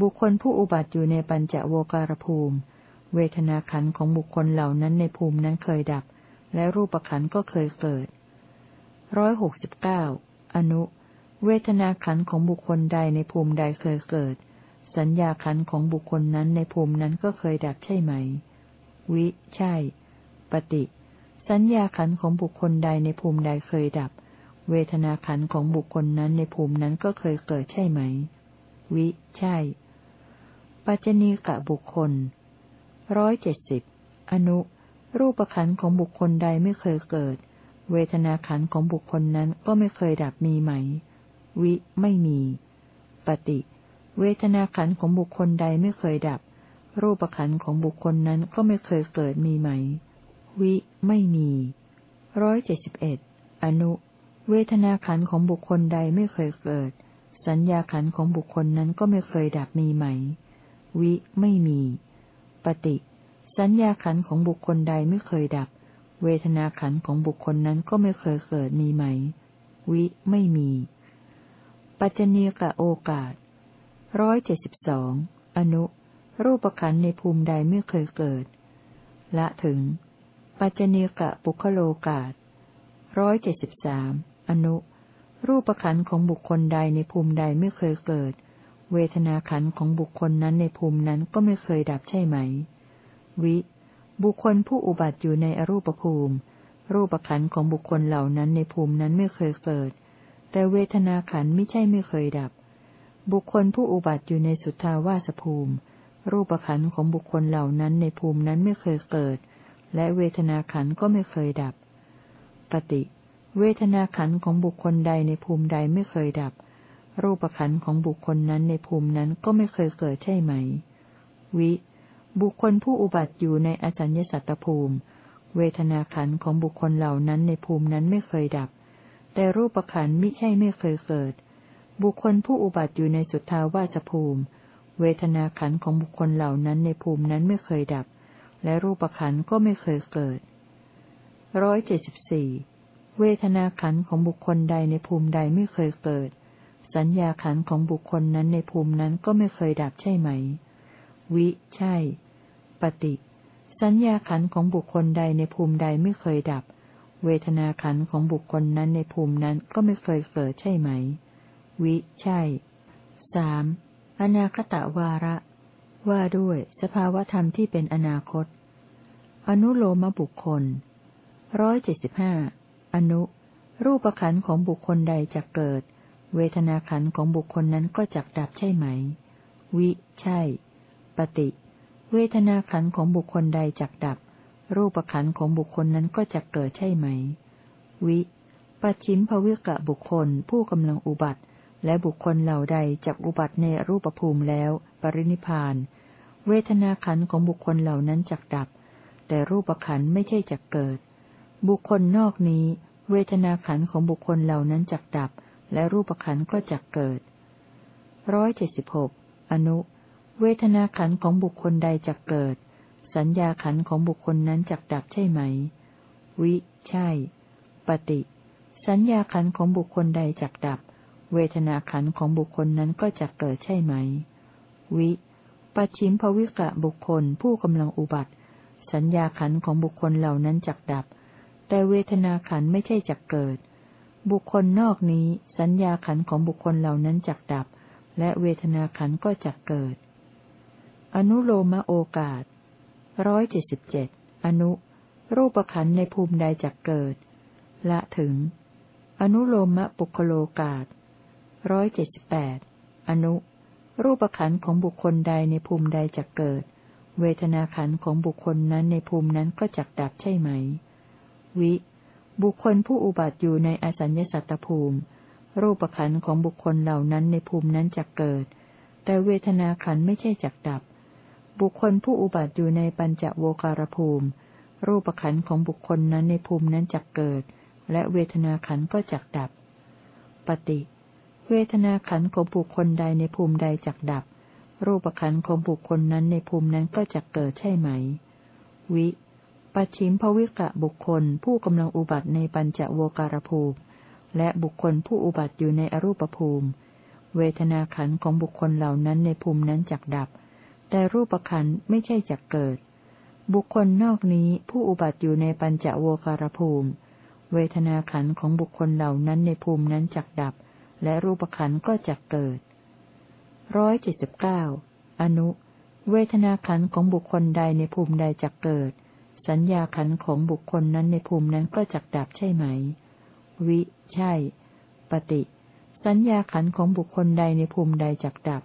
บุคคลผู้อุบัติอยู่ในปัญจโวการภูมิ เวทนาขันของบุคคลเหล่านั้นในภูมินั้นเคยดับ และรูปขันก็เคยเกิดร้อยหกสิบเก้าอนุ เวทนาขันของบุคคลใดในภูมิใดเคยเกิด สัญญาขันของบุคคลนั้นในภูมินั้นก็เคยดับใช่ไหม วิ ใช่ ปฏิ สัญญาขันของบุคคลใดในภูมิใดเคยดับ เวทนาขันของบุคคลนั้นในภูมินั้นก็เคยเกิดใช่ไหม วิ ใช่ ปัจจณีกะบุคคล ร้อยเจ็ดสิบ อนุ รูปขันของบุคคลใดไม่เคยเกิด เวทนาขันของบุคคลนั้นก็ไม่เคยดับมีไหม วิ ไม่มี ปฏิ เวทนาขันของบุคคลใดไม่เคยดับ รูปขันของบุคคลนั้นก็ไม่เคยเกิดมีไหม วิ ไม่มีร้อยเจ็ดสิบเอ็ดอนุ เวทนาขันของบุคคลใดไม่เคยเกิด สัญญาขันของบุคคลนั้นก็ไม่เคยดับมีไหม วิ ไม่มี ปฏิ สัญญาขันของบุคคลใดไม่เคยดับ เวทนาขันของบุคคลนั้นก็ไม่เคยเกิดมีไหม วิ ไม่มี ปัจจเนกะโอกาสร้อยเจ็ดสิบสองอนุ รูปขันในภูมิใดไม่เคยเกิด ละถึง ปัจจเนกะปุคโลกาสร้อยเจ็ดสิบสามอนุ รูปขันของบุคคลใดในภูมิใดไม่เคยเกิด เวทนาขันของบุคคลนั้นในภูมินั้นก็ไม่เคยดับใช่ไหม วิ บุคคลผู้อุบัติอยู่ในอรูปภูมิ รูปขันของบุคคลเหล่านั้นในภูมินั้นไม่เคยเกิด แต่เวทนาขันไม่ใช่ไม่เคยดับ บุคคลผู้อุบัติอยู่ในสุทธาวาสภูมิ รูปขันของบุคคลเหล่านั้นในภูมินั้นไม่เคยเกิด และเวทนาขันก็ไม่เคยดับ ปฏิ เวทนาขันของบุคคลใดในภูมิใดไม่เคยดับ รูปขันของบุคคลนั้นในภูมินั้นก็ไม่เคยเกิดใช่ไหม วิ บุคคลผู้อุบัติอยู่ในอสัญญสัตตภูมิ เวทนาขันของบุคคลเหล่านั้นในภูมินั้นไม่เคยดับ แต่รูปขันมิใช่ไม่เคยเกิด บุคคลผู้อุบัติอยู่ในสุทธาวาสภูมิ เวทนาขันของบุคคลเหล่านั้นในภูมินั้นไม่เคยดับ และรูปขันก็ไม่เคยเกิดร้อยเจ็ดสิบสี่เวทนาขันของบุคคลใดในภูมิใดไม่เคยเกิด สัญญาขันของบุคคลนั้นในภูมินั้นก็ไม่เคยดับใช่ไหม วิ ใช่ ปฏิ สัญญาขันของบุคคลใดในภูมิใดไม่เคยดับ เวทนาขันของบุคคลนั้นในภูมินั้นก็ไม่เคยเกิดใช่ไหม วิ ใช่สามอนาคตวาระ ว่าด้วยสภาวธรรมที่เป็นอนาคต อนุโลมบุคคลร้อยเจ็ดสิบห้าอนุ รูปขันของบุคคลใดจะเกิด เวทนาขันของบุคคลนั้นก็จักดับใช่ไหม วิ ใช่ ปฏิ เวทนาขันของบุคคลใดจักดับ รูปขันของบุคคลนั้นก็จักเกิดใช่ไหม วิ ปัจฉิมภวิกะบุคคลผู้กำลังอุบัติ และบุคคลเหล่าใดจักอุบัติในรูปภูมิแล้ว ปรินิพาน เวทนาขันของบุคคลเหล่านั้นจักดับ แต่รูปขันไม่ใช่จักเกิด บุคคลนอกนี้ เวทนาขันของบุคคลเหล่านั้นจักดับ และรูปขันก็จักเกิดร้อยเจ็ดสิบหกอนุ เวทนาขันของบุคคลใดจักเกิด สัญญาขันของบุคคลนั้นจักดับใช่ไหม วิ ใช่ ปฏิ สัญญาขันของบุคคลใดจักดับ เวทนาขันของบุคคลนั้นก็จักเกิดใช่ไหม วิปัจฉิมภวิกะบุคคลผู้กำลังอุบัติ สัญญาขันของบุคคลเหล่านั้นจักดับ แต่เวทนาขันไม่ใช่จักเกิด บุคคลนอกนี้ สัญญาขันของบุคคลเหล่านั้นจักดับ และเวทนาขันก็จักเกิด อนุโลมโอกาส ร้อยเจ็ดสิบเจ็ดอนุ รูปขันในภูมิใดจักเกิด ละถึง อนุโลมะปุคโลกาสร้อยเจ็ดสิบแปดอนุ รูปขันของบุคคลใดในภูมิใดจักเกิด เวทนาขันของบุคคลนั้นในภูมินั้นก็จักดับใช่ไหม วิ บุคคลผู้อุบัติอยู่ในอสัญญสัตตภูมิ รูปขันของบุคคลเหล่านั้นในภูมินั้นจะเกิด แต่เวทนาขันไม่ใช่จักดับ บุคคลผู้อุบัติอยู่ในปัญจโวการภูมิ รูปขันของบุคคลนั้นในภูมินั้นจะเกิด และเวทนาขันก็จักดับ ปฏิ เวทนาขันของบุคคลใดในภูมิใดจักดับ รูปขันของบุคคลนั้นในภูมินั้นก็จะเกิดใช่ไหม วิปัจฉิมภวิกะบุคคลผู้กำลังอุบัติในปัญจโวการภูมิ และบุคคลผู้อุบัติอยู่ในอรูปภูมิ เวทนาขันของบุคคลเหล่านั้นในภูมินั้นจักดับ แต่รูปขันไม่ใช่จักเกิด บุคคลนอกนี้ผู้อุบัติอยู่ในปัญจโวการภูมิ เวทนาขันของบุคคลเหล่านั้นในภูมินั้นจักดับ และรูปขันก็จักเกิดร้อยเจ็ดสิบเก้าอนุ เวทนาขันของบุคคลใดในภูมิใดจักเกิด สัญญาขันของบุคคลนั้นในภูมินั้นก็จักดับใช่ไหม วิ ใช่ ปฏิ สัญญาขันของบุคคลใดในภูมิใดจักดับ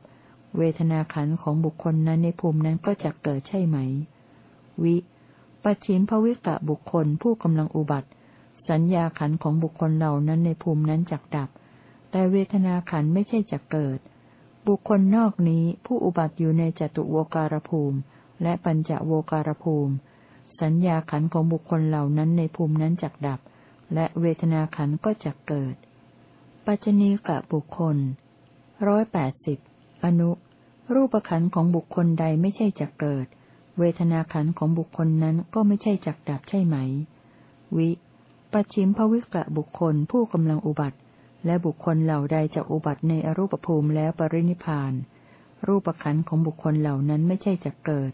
เวทนาขันของบุคคลนั้นในภูมินั้นก็จักเกิดใช่ไหม วิ ปัจฉิมภวิกะบุคคลผู้กำลังอุบัติ สัญญาขันของบุคคลเหล่านั้นในภูมินั้นจักดับ แต่เวทนาขันไม่ใช่จักเกิด บุคคลนอกนี้ผู้อุบัติอยู่ในจตุโวการภูมิ และปัญจโวการภูมิ สัญญาขันของบุคคลเหล่านั้นในภูมินั้นจักดับ และเวทนาขันก็จักเกิด ปัจจณีกะบุคคลร้อยแปดสิบ อนุ รูปขันของบุคคลใดไม่ใช่จักเกิด เวทนาขันของบุคคลนั้นก็ไม่ใช่จักดับใช่ไหม วิ ปัจฉิมภวิกะบุคคลผู้กำลังอุบัติ และบุคคลเหล่าใดจะอุบัติในอรูปภูมิแล้วปรินิพาน รูปขันของบุคคลเหล่านั้นไม่ใช่จักเกิด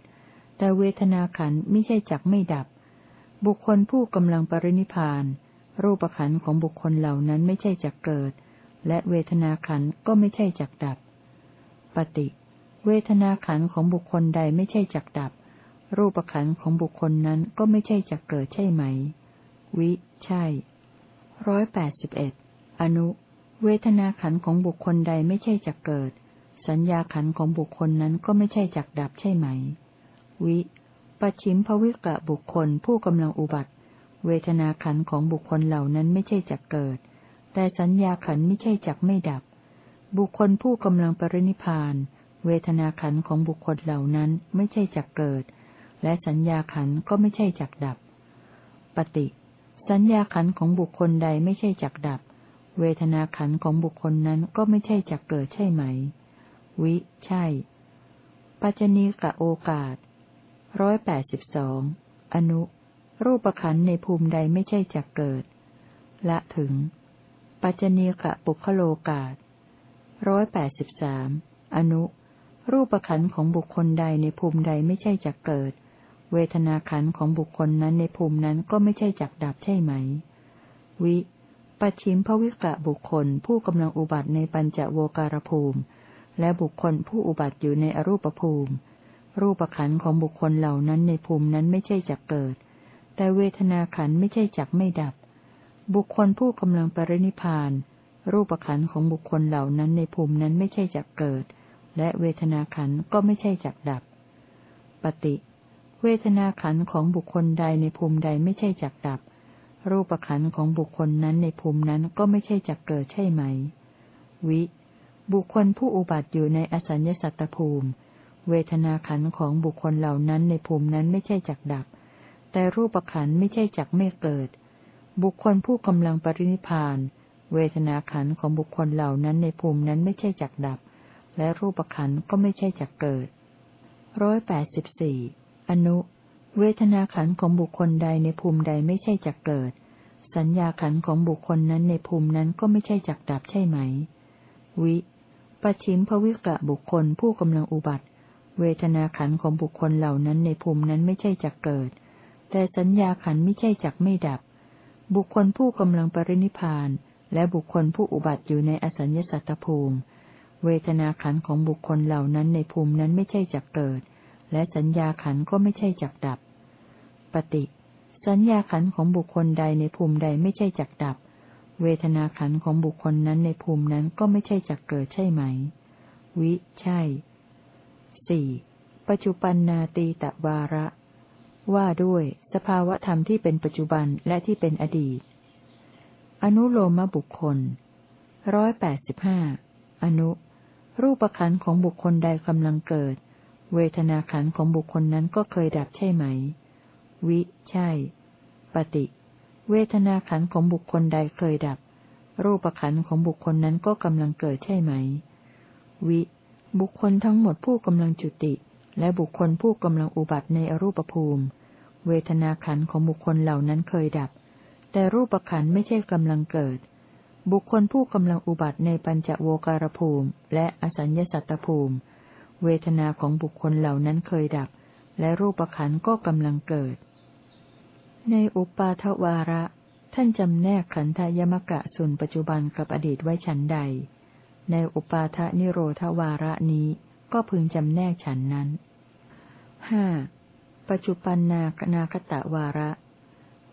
แต่เวทนาขันไม่ใช่จักไม่ดับ บุคคลผู้กำลังปรินิพาน รูปขันของบุคคลเหล่านั้นไม่ใช่จักเกิด และเวทนาขันก็ไม่ใช่จักดับ ปฏิ เวทนาขันของบุคคลใดไม่ใช่จักดับ รูปขันของบุคคลนั้นก็ไม่ใช่จักเกิดใช่ไหม วิ ใช่ร้อยแปดสิบเอ็ดอนุ เวทนาขันของบุคคลใดไม่ใช่จักเกิด สัญญาขันของบุคคลนั้นก็ไม่ใช่จักดับใช่ไหม วิปัจฉิมภวิกะบุคคลผู้กำลังอุบัติ เวทนาขันของบุคคลเหล่านั้นไม่ใช่จักเกิด แต่สัญญาขันไม่ใช่จักไม่ดับ บุคคลผู้กำลังปรินิพาน เวทนาขันของบุคคลเหล่านั้นไม่ใช่จักเกิด และสัญญาขันก็ไม่ใช่จักดับ ปฏิ สัญญาขันของบุคคลใดไม่ใช่จักดับ เวทนาขันของบุคคลนั้นก็ไม่ใช่จักเกิดใช่ไหม วิ ใช่ ปัจจณีกะโอกาสร้อยแปดสิบสองอนุ รูปขันในภูมิใดไม่ใช่จักเกิด ละถึง ปัจจณีกะปุคโลกาส ร้อยแปดสิบสามอนุ รูปขันของบุคคลใดในภูมิใดไม่ใช่จักเกิด เวทนาขันของบุคคลนั้นในภูมินั้นก็ไม่ใช่จักดับใช่ไหม วิปัจฉิมภวิกะบุคคลผู้กำลังอุบัติในปัญจโวการภูมิ และบุคคลผู้อุบัติอยู่ในอรูปภูมิ รูปขันของบุคคลเหล่านั้นในภูมินั้นไม่ใช่จักเกิด แต่เวทนาขันไม่ใช่จักไม่ดับ บุคคลผู้กำลังปรินิพาน รูปขันของบุคคลเหล่านั้นในภูมินั้นไม่ใช่จักเกิด และเวทนาขันก็ไม่ใช่จักดับ ปฏิ เวทนาขันของบุคคลใดในภูมิใดไม่ใช่จักดับ รูปขันของบุคคลนั้นในภูมินั้นก็ไม่ใช่จักเกิดใช่ไหม วิ บุคคลผู้อุบัติอยู่ในอสัญญสัตตภูมิ เวทนาขันของบุคคลเหล่านั้นในภูมินั้นไม่ใช่จักดับ แต่รูปขันไม่ใช่จักไม่เกิด บุคคลผู้กำลังปรินิพานเเวทนาขันของบุคคลเหล่านั้นในภูมินั้นไม่ใช่จักดับ และรูปขันก็ไม่ใช่จักเกิดร้อยแปดสิบสี่อนุ เวทนาขันของบุคคลใดในภูมิใดไม่ใช่จักเกิด สัญญาขันของบุคคลนั้นในภูมินั้นก็ไม่ใช่จักดับใช่ไหม วิปัจฉิมภวิกะบุคคลผู้กำลังอุบัติ เวทนาขันของบุคคลเหล่านั้นในภูมินั้นไม่ใช่จักเกิด แต่สัญญาขันไม่ใช่จักไม่ดับ บุคคลผู้กำลังปรินิพาน และบุคคลผู้อุบัติอยู่ในอสัญญสัตตภูมิ เวทนาขันของบุคคลเหล่านั้นในภูมินั้นไม่ใช่จักเกิด และสัญญาขันก็ไม่ใช่จักดับ ปฏิ สัญญาขันของบุคคลใดในภูมิใดไม่ใช่จักดับ เวทนาขันของบุคคลนั้นในภูมินั้นก็ไม่ใช่จักเกิดใช่ไหม วิ ใช่สี่ปัจจุบันนาตีตะวาระ ว่าด้วยสภาวธรรมที่เป็นปัจจุบันและที่เป็นอดีต อนุโลมบุคคลร้อยแปดสิบห้าอนุ รูปขันของบุคคลใดกำลังเกิด เวทนาขันของบุคคลนั้นก็เคยดับใช่ไหม วิ ใช่ ปฏิ เวทนาขันของบุคคลใดเคยดับ รูปขันของบุคคลนั้นก็กำลังเกิดใช่ไหม วิ บุคคลทั้งหมดผู้กำลังจุติ และบุคคลผู้กำลังอุบัติในอรูปภูมิ เวทนาขันของบุคคลเหล่านั้นเคยดับ แต่รูปขันไม่ใช่กำลังเกิด บุคคลผู้กำลังอุบัติในปัญจโวการภูมิ และอสัญญสัตตภูมิ เวทนาของบุคคลเหล่านั้นเคยดับ และรูปขันก็กำลังเกิด ในอุปาทวาระ ท่านจำแนกขันธยมกะส่วนปัจจุบันกับอดีตไว้ฉันใด ในอุปาทนิโรธวาระนี้ก็พึงจำแนกฉันนั้นห้าปัจจุบันนาคนาคตะวาระ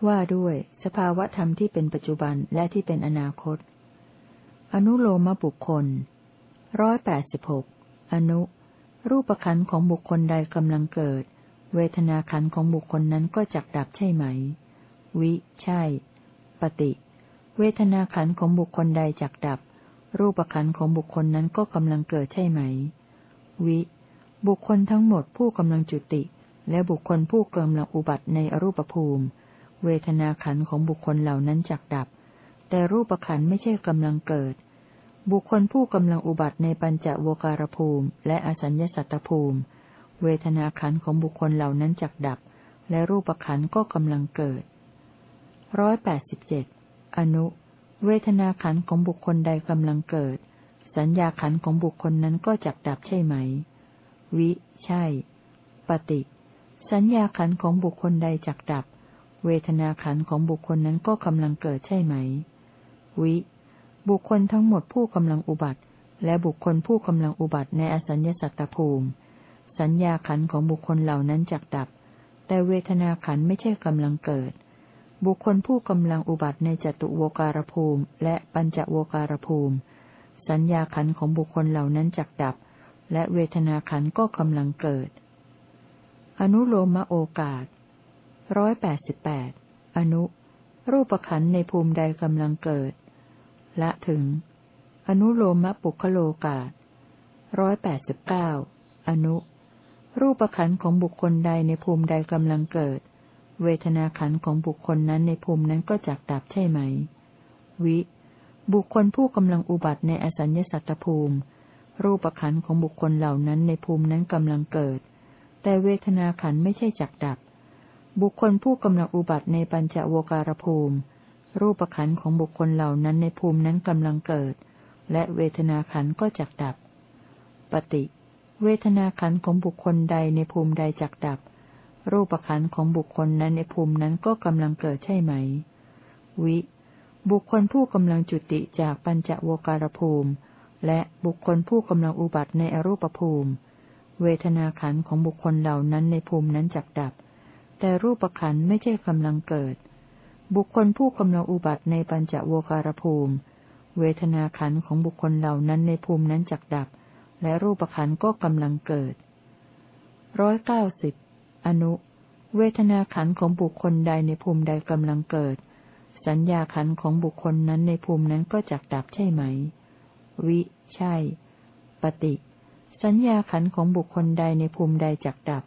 ว่าด้วยสภาวะธรรมที่เป็นปัจจุบันและที่เป็นอนาคต อนุโลมบุคคลร้อยแปดสิบหกอนุ รูปขันของบุคคลใดกำลังเกิด เวทนาขันของบุคคลนั้นก็จักดับใช่ไหม วิ ใช่ ปฏิ เวทนาขันของบุคคลใดจักดับ รูปขันของบุคคลนั้นก็กำลังเกิดใช่ไหม วิ บุคคลทั้งหมดผู้กำลังจุติ และบุคคลผู้กำลังอุบัติในอรูปภูมิ เวทนาขันของบุคคลเหล่านั้นจักดับ แต่รูปขันไม่ใช่กำลังเกิด บุคคลผู้กำลังอุบัติในปัญจโวการภูมิ และอสัญญสัตตภูมิ เวทนาขันของบุคคลเหล่านั้นจักดับ และรูปขันก็กำลังเกิดร้อยแปดสิบเจ็ดอนุ เวทนาขันของบุคคลใดกำลังเกิด สัญญาขันของบุคคลนั้นก็จักดับใช่ไหม วิ ใช่ ปฏิ สัญญาขันของบุคคลใดจักดับ เวทนาขันของบุคคลนั้นก็กำลังเกิดใช่ไหม วิ บุคคลทั้งหมดผู้กำลังอุบัติ และบุคคลผู้กำลังอุบัติในอสัญญสัตตภูมิ สัญญาขันของบุคคลเหล่านั้นจักดับ แต่เวทนาขันไม่ใช่กำลังเกิด บุคคลผู้กำลังอุบัติในจตุโวการภูมิ และปัญจโวการภูมิ สัญญาขันของบุคคลเหล่านั้นจักดับ และเวทนาขันก็กำลังเกิด อนุโลมโอกาส ร้อยแปดสิบแปดอนุ รูปขันในภูมิใดกำลังเกิด ละถึง อนุโลมปุคโลการ้อยแปดสิบเก้าอนุ รูปขันของบุคคลใดในภูมิใดกำลังเกิด เวทนาขันของบุคคลนั้นในภูมินั้นก็จักดับใช่ไหม วิ บุคคลผู้กำลังอุบัติในอสัญญสัตตภูมิ รูปขันของบุคคลเหล่านั้นในภูมินั้นกำลังเกิด แต่เวทนาขันไม่ใช่จักดับ บุคคลผู้กำลังอุบัติในปัญจโวการภูมิ รูปขันของบุคคลเหล่านั้นในภูมินั้นกำลังเกิด และเวทนาขันก็จักดับ ปฏิ เวทนาขันของบุคคลใดในภูมิใดจักดับ รูปขันของบุคคลนั้นในภูมินั้นก็กำลังเกิดใช่ไหม วิ บุคคลผู้กำลังจุติจากปัญจโวการภูมิ และบุคคลผู้กำลังอุบัติในอรูปภูมิ เวทนาขันของบุคคลเหล่านั้นในภูมินั้นจักดับ แต่รูปขันไม่ใช่กำลังเกิด บุคคลผู้กำลังอุบัติในปัญจโวการภูมิ เวทนาขันของบุคคลเหล่านั้นในภูมินั้นจักดับ และรูปขันก็กำลังเกิดร้อยเก้าสิบอนุ เวทนาขันของบุคคลใดในภูมิใดกำลังเกิด สัญญาขันของบุคคลนั้นในภูมินั้นก็จักดับใช่ไหม วิ ใช่ ปฏิ สัญญาขันของบุคคลใดในภูมิใดจักดับ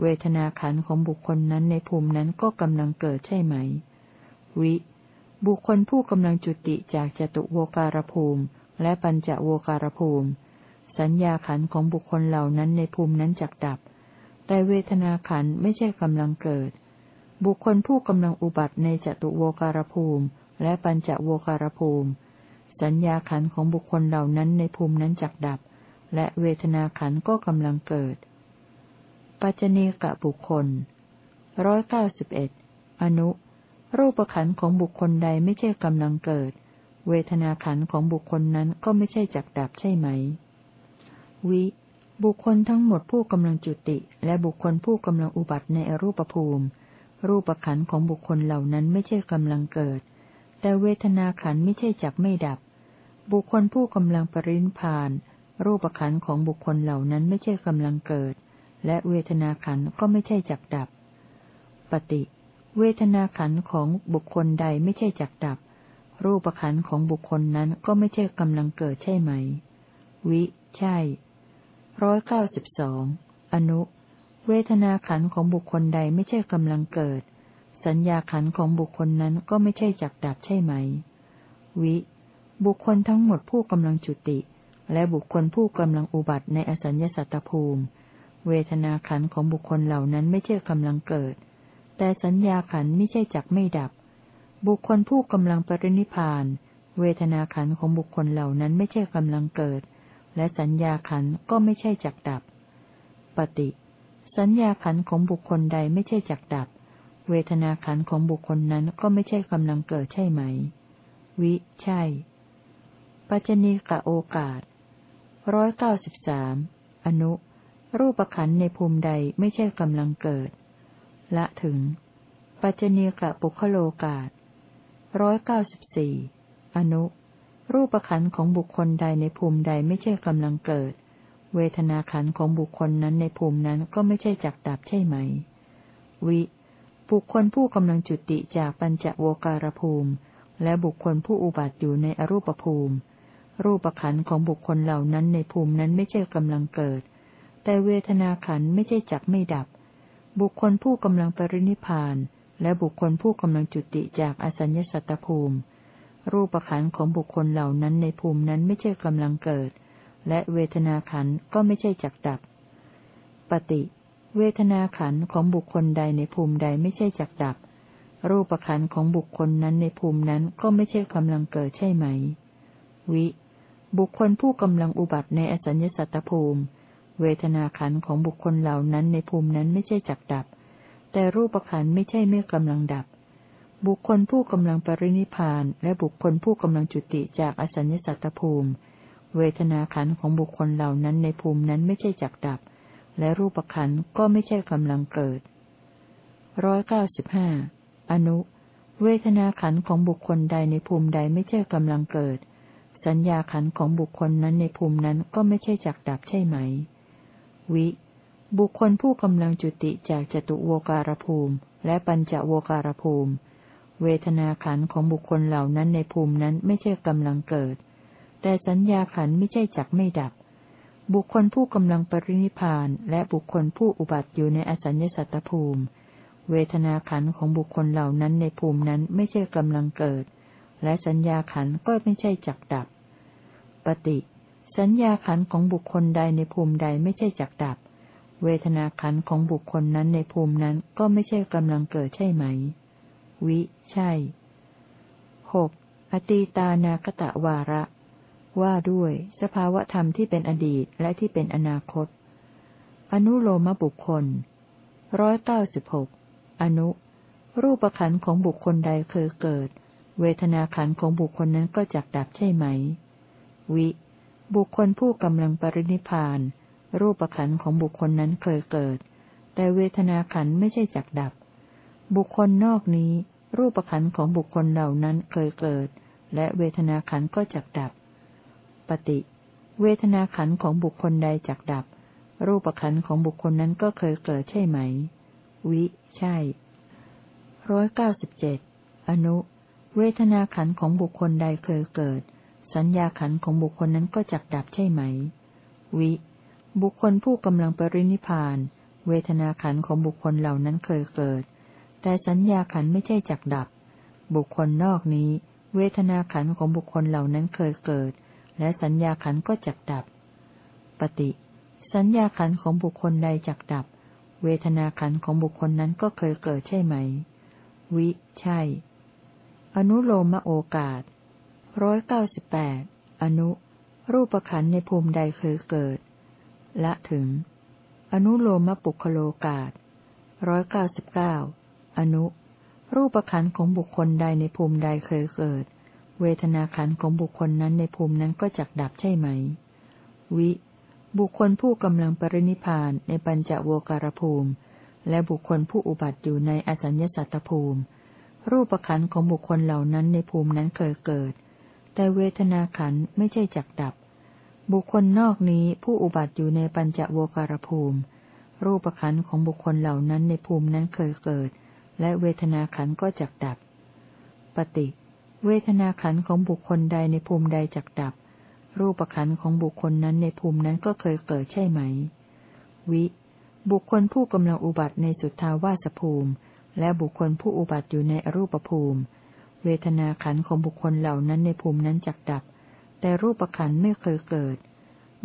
เวทนาขันของบุคคลนั้นในภูมินั้นก็กำลังเกิดใช่ไหม วิ บุคคลผู้กำลังจุติจากจตุโวการภูมิ และปัญจโวการภูมิ สัญญาขันของบุคคลเหล่านั้นในภูมินั้นจักดับ แต่เวทนาขันไม่ใช่กำลังเกิด บุคคลผู้กำลังอุบัติในจตุโวการภูมิ และปัญจโวการภูมิ สัญญาขันของบุคคลเหล่านั้นในภูมินั้นจักดับ และเวทนาขันก็กำลังเกิด ปัจเนกะบุคคลร้อยเก้าสิบเอ็ดอนุ รูปขันของบุคคลใดไม่ใช่กำลังเกิด เวทนาขันของบุคคลนั้นก็ไม่ใช่จักดับใช่ไหม วิ บุคคลทั้งหมดผู้กำลังจุติ และบุคคลผู้กำลังอุบัติในอรูปภูมิ รูปขันของบุคคลเหล่านั้นไม่ใช่กำลังเกิด แต่เวทนาขันไม่ใช่จักไม่ดับ บุคคลผู้กำลังปรินิพาน รูปขันของบุคคลเหล่านั้นไม่ใช่กำลังเกิด และเวทนาขันก็ไม่ใช่จักดับ ปฏิ เวทนาขันของบุคคลใดไม่ใช่จักดับ รูปขันของบุคคลนั้นก็ไม่ใช่กำลังเกิดใช่ไหม วิ ใช่ร้อยเก้าสิบสองอนุ เวทนาขันของบุคคลใดไม่ใช่กำลังเกิด สัญญาขันของบุคคลนั้นก็ไม่ใช่จักดับใช่ไหม วิ บุคคลทั้งหมดผู้กำลังจุติ และบุคคลผู้กำลังอุบัติในอสัญญาสัตตภูมิ เวทนาขันของบุคคลเหล่านั้นไม่ใช่กำลังเกิด แต่สัญญาขันไม่ใช่จักไม่ดับ บุคคลผู้กำลังปรินิพาน เวทนาขันของบุคคลเหล่านั้นไม่ใช่กำลังเกิด และสัญญาขันก็ไม่ใช่จักดับ ปฏิ สัญญาขันของบุคคลใดไม่ใช่จักดับ เวทนาขันของบุคคลนั้นก็ไม่ใช่กำลังเกิดใช่ไหม วิ ใช่ ปัจจณีกะโอกาสร้อยเก้าสิบสามอนุ รูปขันในภูมิใดไม่ใช่กำลังเกิด ละถึง ปัจจณีกะปุคโลกาสร้อยเก้าสิบสี่อนุ รูปขันของบุคคลใดในภูมิใดไม่ใช่กำลังเกิด เวทนาขันของบุคคลนั้นในภูมินั้นก็ไม่ใช่จักดับใช่ไหม วิ บุคคลผู้กำลังจุติจากปัญจโวการภูมิ และบุคคลผู้อุบัติอยู่ในอรูปภูมิ รูปขันของบุคคลเหล่านั้นในภูมินั้นไม่ใช่กำลังเกิด แต่เวทนาขันไม่ใช่จักไม่ดับ บุคคลผู้กำลังปรินิพาน และบุคคลผู้กำลังจุติจากอสัญญสัตตภูมิ รูปขันของบุคคลเหล่านั้นในภูมินั้นไม่ใช่กำลังเกิด และเวทนาขันก็ไม่ใช่จักดับ ปฏิ เวทนาขันของบุคคลใดในภูมิใดไม่ใช่จักดับ รูปขันของบุคคลนั้นในภูมินั้นก็ไม่ใช่กำลังเกิดใช่ไหม วิ บุคคลผู้กำลังอุบัติในอสัญญสัตตภูมิ เวทนาขันของบุคคลเหล่านั้นในภูมินั้นไม่ใช่จักดับ แต่รูปขันไม่ใช่ไม่กำลังดับ บุคคลผู้กำลังปรินิพานและบุคคลผู้กำลังจุติจากอสัญญสัตตภูมิ เวทนาขันของบุคคลเหล่านั้นในภูมินั้นไม่ใช่จักดับ และรูปขันก็ไม่ใช่กำลังเกิดร้อยเก้าสิบห้าอนุ เวทนาขันของบุคคลใดในภูมิใดไม่ใช่กำลังเกิด สัญญาขันของบุคคลนั้นในภูมินั้นก็ไม่ใช่จักดับใช่ไหม วิ บุคคลผู้กำลังจุติจากจตุโวการภูมิ และปัญจโวการภูมิ เวทนาขันของบุคคลเหล่านั้นในภูมินั้นไม่ใช่กำลังเกิด แต่สัญญาขันไม่ใช่จักไม่ดับ บุคคลผู้กำลังปรินิพานและบุคคลผู้อุบัติอยู่ในอสัญญสัตตภูมิ เวทนาขันของบุคคลเหล่านั้นในภูมินั้นไม่ใช่กำลังเกิด และสัญญาขันก็ไม่ใช่จักดับ ปฏิ สัญญาขันของบุคคลใดในภูมิใดไม่ใช่จักดับ เวทนาขันของบุคคลนั้นในภูมินั้นก็ไม่ใช่กำลังเกิดใช่ไหม วิ ใช่หกอตีตานาคตะวาระ ว่าด้วย สภาวะธรรมที่เป็นอดีตและที่เป็นอนาคต อนุโลมบุคคลร้อยเก้าสิบหกอนุ รูปขันของบุคคลใดเคยเกิด เวทนาขันของบุคคลนั้นก็จักดับใช่ไหม วิ บุคคลผู้กำลังปรินิพาน รูปขันของบุคคลนั้นเคยเกิด แต่เวทนาขันไม่ใช่จักดับ บุคคลนอกนี้ รูปขันของบุคคลเหล่านั้นเคยเกิด และเวทนาขันก็จักดับ ปฏิ เวทนาขันของบุคคลใดจักดับ รูปขันของบุคคลนั้นก็เคยเกิดใช่ไหม วิ ใช่ร้อยเก้าสิบเจ็ดอนุ เวทนาขันของบุคคลใดเคยเกิด สัญญาขันของบุคคลนั้นก็จักดับใช่ไหม วิ บุคคลผู้กำลังปรินิพาน เวทนาขันของบุคคลเหล่านั้นเคยเกิด แต่สัญญาขันไม่ใช่จักดับ บุคคลนอกนี้ เวทนาขันของบุคคลเหล่านั้นเคยเกิด และสัญญาขันก็จักดับ ปฏิ สัญญาขันของบุคคลใดจักดับ เวทนาขันของบุคคลนั้นก็เคยเกิดใช่ไหม วิ ใช่ อนุโลมโอกาส ร้อยเก้าสิบแปดอนุ รูปขันในภูมิใดเคยเกิด ละถึง อนุโลมปุคโลกาสร้อยเก้าสิบเก้าอนุ รูปขันของบุคคลใดในภูมิใดเคยเกิด เวทนาขันของบุคคลนั้นในภูมินั้นก็จักดับใช่ไหม วิ บุคคลผู้กำลังปรินิพานในปัญจโวการภูมิ และบุคคลผู้อุบัติอยู่ในอสัญญสัตตภูมิ รูปขันของบุคคลเหล่านั้นในภูมินั้นเคยเกิด แต่เวทนาขันไม่ใช่จักดับ บุคคลนอกนี้ผู้อุบัติอยู่ในปัญจโวการภูมิ รูปขันของบุคคลเหล่านั้นในภูมินั้นเคยเกิด และเวทนาขันก็จักดับ ปฏิ เวทนาขันของบุคคลใดในภูมิใดจักดับ รูปขันของบุคคลนั้นในภูมินั้นก็เคยเกิดใช่ไหม วิ บุคคลผู้กำลังอุบัติในสุทธาวาสภูมิ และบุคคลผู้อุบัติอยู่ในอรูปภูมิ เวทนาขันของบุคคลเหล่านั้นในภูมินั้นจักดับ แต่รูปขันไม่เคยเกิด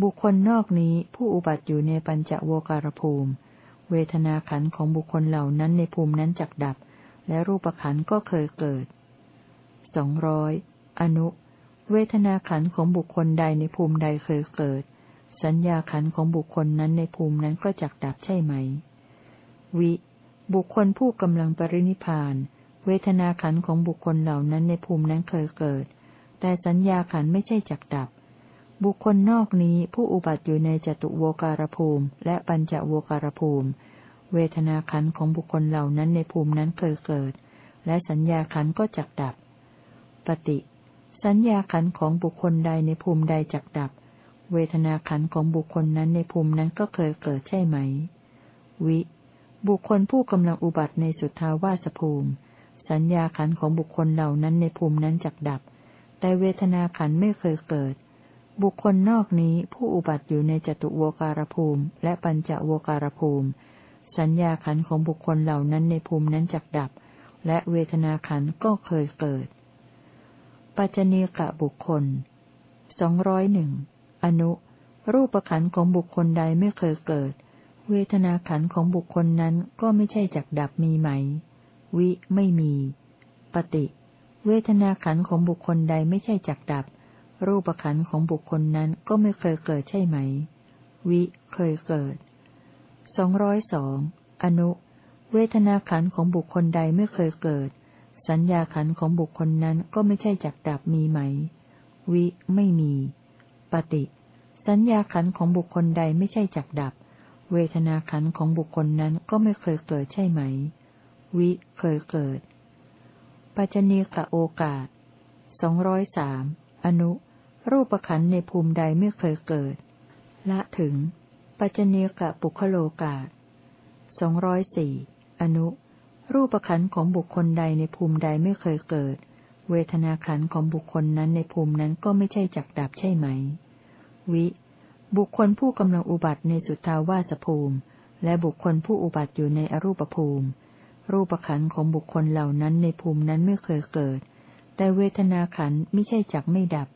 บุคคลนอกนี้ผู้อุบัติอยู่ในปัญจโวการภูมิ เวทนาขันของบุคคลเหล่านั้นในภูมินั้นจักดับ และรูปขันก็เคยเกิดสองร้อยอนุ เวทนาขันของบุคคลใดในภูมิใดเคยเกิด สัญญาขันของบุคคลนั้นในภูมินั้นก็จักดับใช่ไหม วิ บุคคลผู้กำลังปรินิพาน เวทนาขันของบุคคลเหล่านั้นในภูมินั้นเคยเกิด แต่สัญญาขันไม่ใช่จักดับ บุคคลนอกนี้ผู้อุบัติอยู่ในจตุโวการภูมิ และปัญจโวการภูมิ เวทนาขันของบุคคลเหล่านั้นในภูมินั้นเคยเกิด และสัญญาขันก็จักดับ ปฏิ สัญญาขันของบุคคลใดในภูมิใดจักดับ เวทนาขันของบุคคลนั้นในภูมินั้นก็เคยเกิดใช่ไหม วิ บุคคลผู้กำลังอุบัติในสุทธาวาสภูมิ สัญญาขันของบุคคลเหล่านั้นในภูมินั้นจักดับ แต่เวทนาขันไม่เคยเกิด บุคคลนอกนี้ผู้อุบัติอยู่ในจตุวการภูมิ และปัญจโวการภูมิ สัญญาขันของบุคคลเหล่านั้นในภูมินั้นจักดับ และเวทนาขันก็เคยเกิด ปัจจเนกะบุคคลสองร้อยหนึ่งอนุรูปขันของบุคคลใดไม่เคยเกิด เวทนาขันของบุคคลนั้นก็ไม่ใช่จักดับมีไหม วิไม่มี ปฏิ เวทนาขันของบุคคลใดไม่ใช่จักดับ รูปขันของบุคคลนั้นก็ไม่เคยเกิดใช่ไหม วิเคยเกิดสองร้อยสองอนุ เวทนาขันของบุคคลใดไม่เคยเกิด สัญญาขันของบุคคลนั้นก็ไม่ใช่จักดับมีไหม วิไม่มี ปฏิ สัญญาขันของบุคคลใดไม่ใช่จักดับ เวทนาขันของบุคคลนั้นก็ไม่เคยเกิดใช่ไหม วิเคยเกิด ปัจจเนกะโอกาสสองร้อยสามอนุ รูปขันในภูมิใดไม่เคยเกิด ละถึง ปัจจเนกะปุคโลกาสองร้อยสี่อนุ รูปขันของบุคคลใดในภูมิใดไม่เคยเกิด เวทนาขันของบุคคลนั้นในภูมินั้นก็ไม่ใช่จักดับใช่ไหม วิ บุคคลผู้กำลังอุบัติในสุทธาวาสภูมิ และบุคคลผู้อุบัติอยู่ในอรูปภูมิ รูปขันของบุคคลเหล่านั้นในภูมินั้นไม่เคยเกิด แต่เวทนาขันไม่ใช่จักไม่ดับ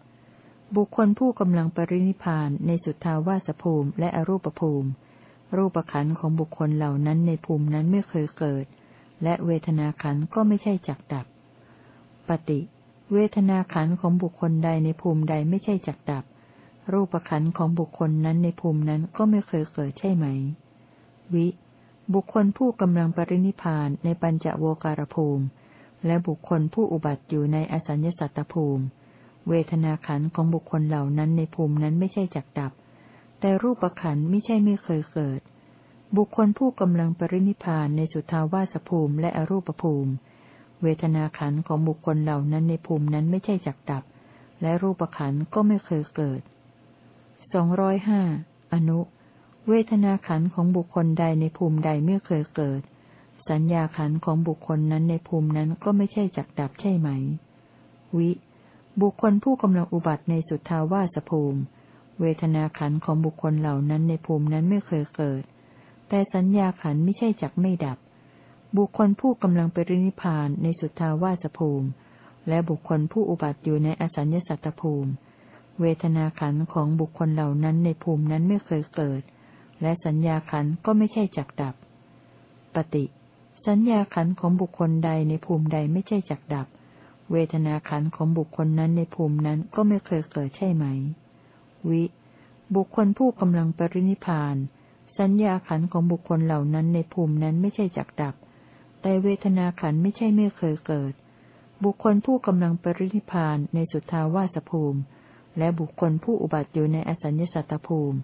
บุคคลผู้กำลังปรินิพานในสุทธาวาสภูมิและอรูปภูมิ รูปขันของบุคคลเหล่านั้นในภูมินั้นไม่เคยเกิด และเวทนาขันก็ไม่ใช่จักดับ ปฏิ เวทนาขันของบุคคลใดในภูมิใดไม่ใช่จักดับ รูปขันของบุคคลนั้นในภูมินั้นก็ไม่เคยเกิดใช่ไหม วิ บุคคลผู้กำลังปรินิพานในปัญจโวการภูมิ และบุคคลผู้อุบัติอยู่ในอสัญญสัตตภูมิ เวทนาขันของบุคคลเหล่านั้นในภูมินั้นไม่ใช่จักดับ แต่รูปขันไม่ใช่ไม่เคยเกิด บุคคลผู้กำลังปรินิพานในสุทาวาสภูมิและอรูปภูมิ เวทนาขันของบุคคลเหล่านั้นในภูมินั้นไม่ใช่จักดับ และรูปขันก็ไม่เคยเกิดสองร้อยห้าอนุ เวทนาขันของบุคคลใดในภูมิใดไม่เคยเกิด สัญญาขันของบุคคลนั้นในภูมินั้นก็ไม่ใช่จักดับใช่ไหม วิ บุคคลผู้กำลังอุบัติในสุทธาวาสภูมิ เวทนาขันของบุคคลเหล่านั้นในภูมินั้นไม่เคยเกิด แต่สัญญาขันไม่ใช่จักไม่ดับ บุคคลผู้กำลังไปรินิพานในสุทธาวาสภูมิ และบุคคลผู้อุบัติอยู่ในอสัญญสัตตภูมิ เวทนาขันของบุคคลเหล่านั้นในภูมินั้นไม่เคยเกิด และสัญญาขันก็ไม่ใช่จักดับ ปฏิ สัญญาขันของบุคคลใดในภูมิใดไม่ใช่จักดับ เวทนาขันของบุคคลนั้นในภูมินั้นก็ไม่เคยเกิดใช่ไหม วิ บุคคลผู้กำลังปรินิพาน สัญญาขันของบุคคลเหล่านั้นในภูมินั้นไม่ใช่จักดับ แต่เวทนาขันไม่ใช่ไม่เคยเกิด บุคคลผู้กำลังปรินิพานในสุทธาวาสภูมิ และบุคคลผู้อุบัติอยู่ในอสัญญสัตตภูมิ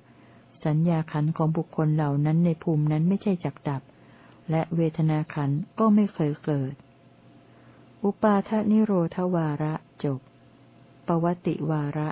สัญญาขันของบุคคลเหล่านั้นในภูมินั้นไม่ใช่จักดับ และเวทนาขันก็ไม่เคยเกิด อุปาทนิโรธวาระจบปวัติวาระ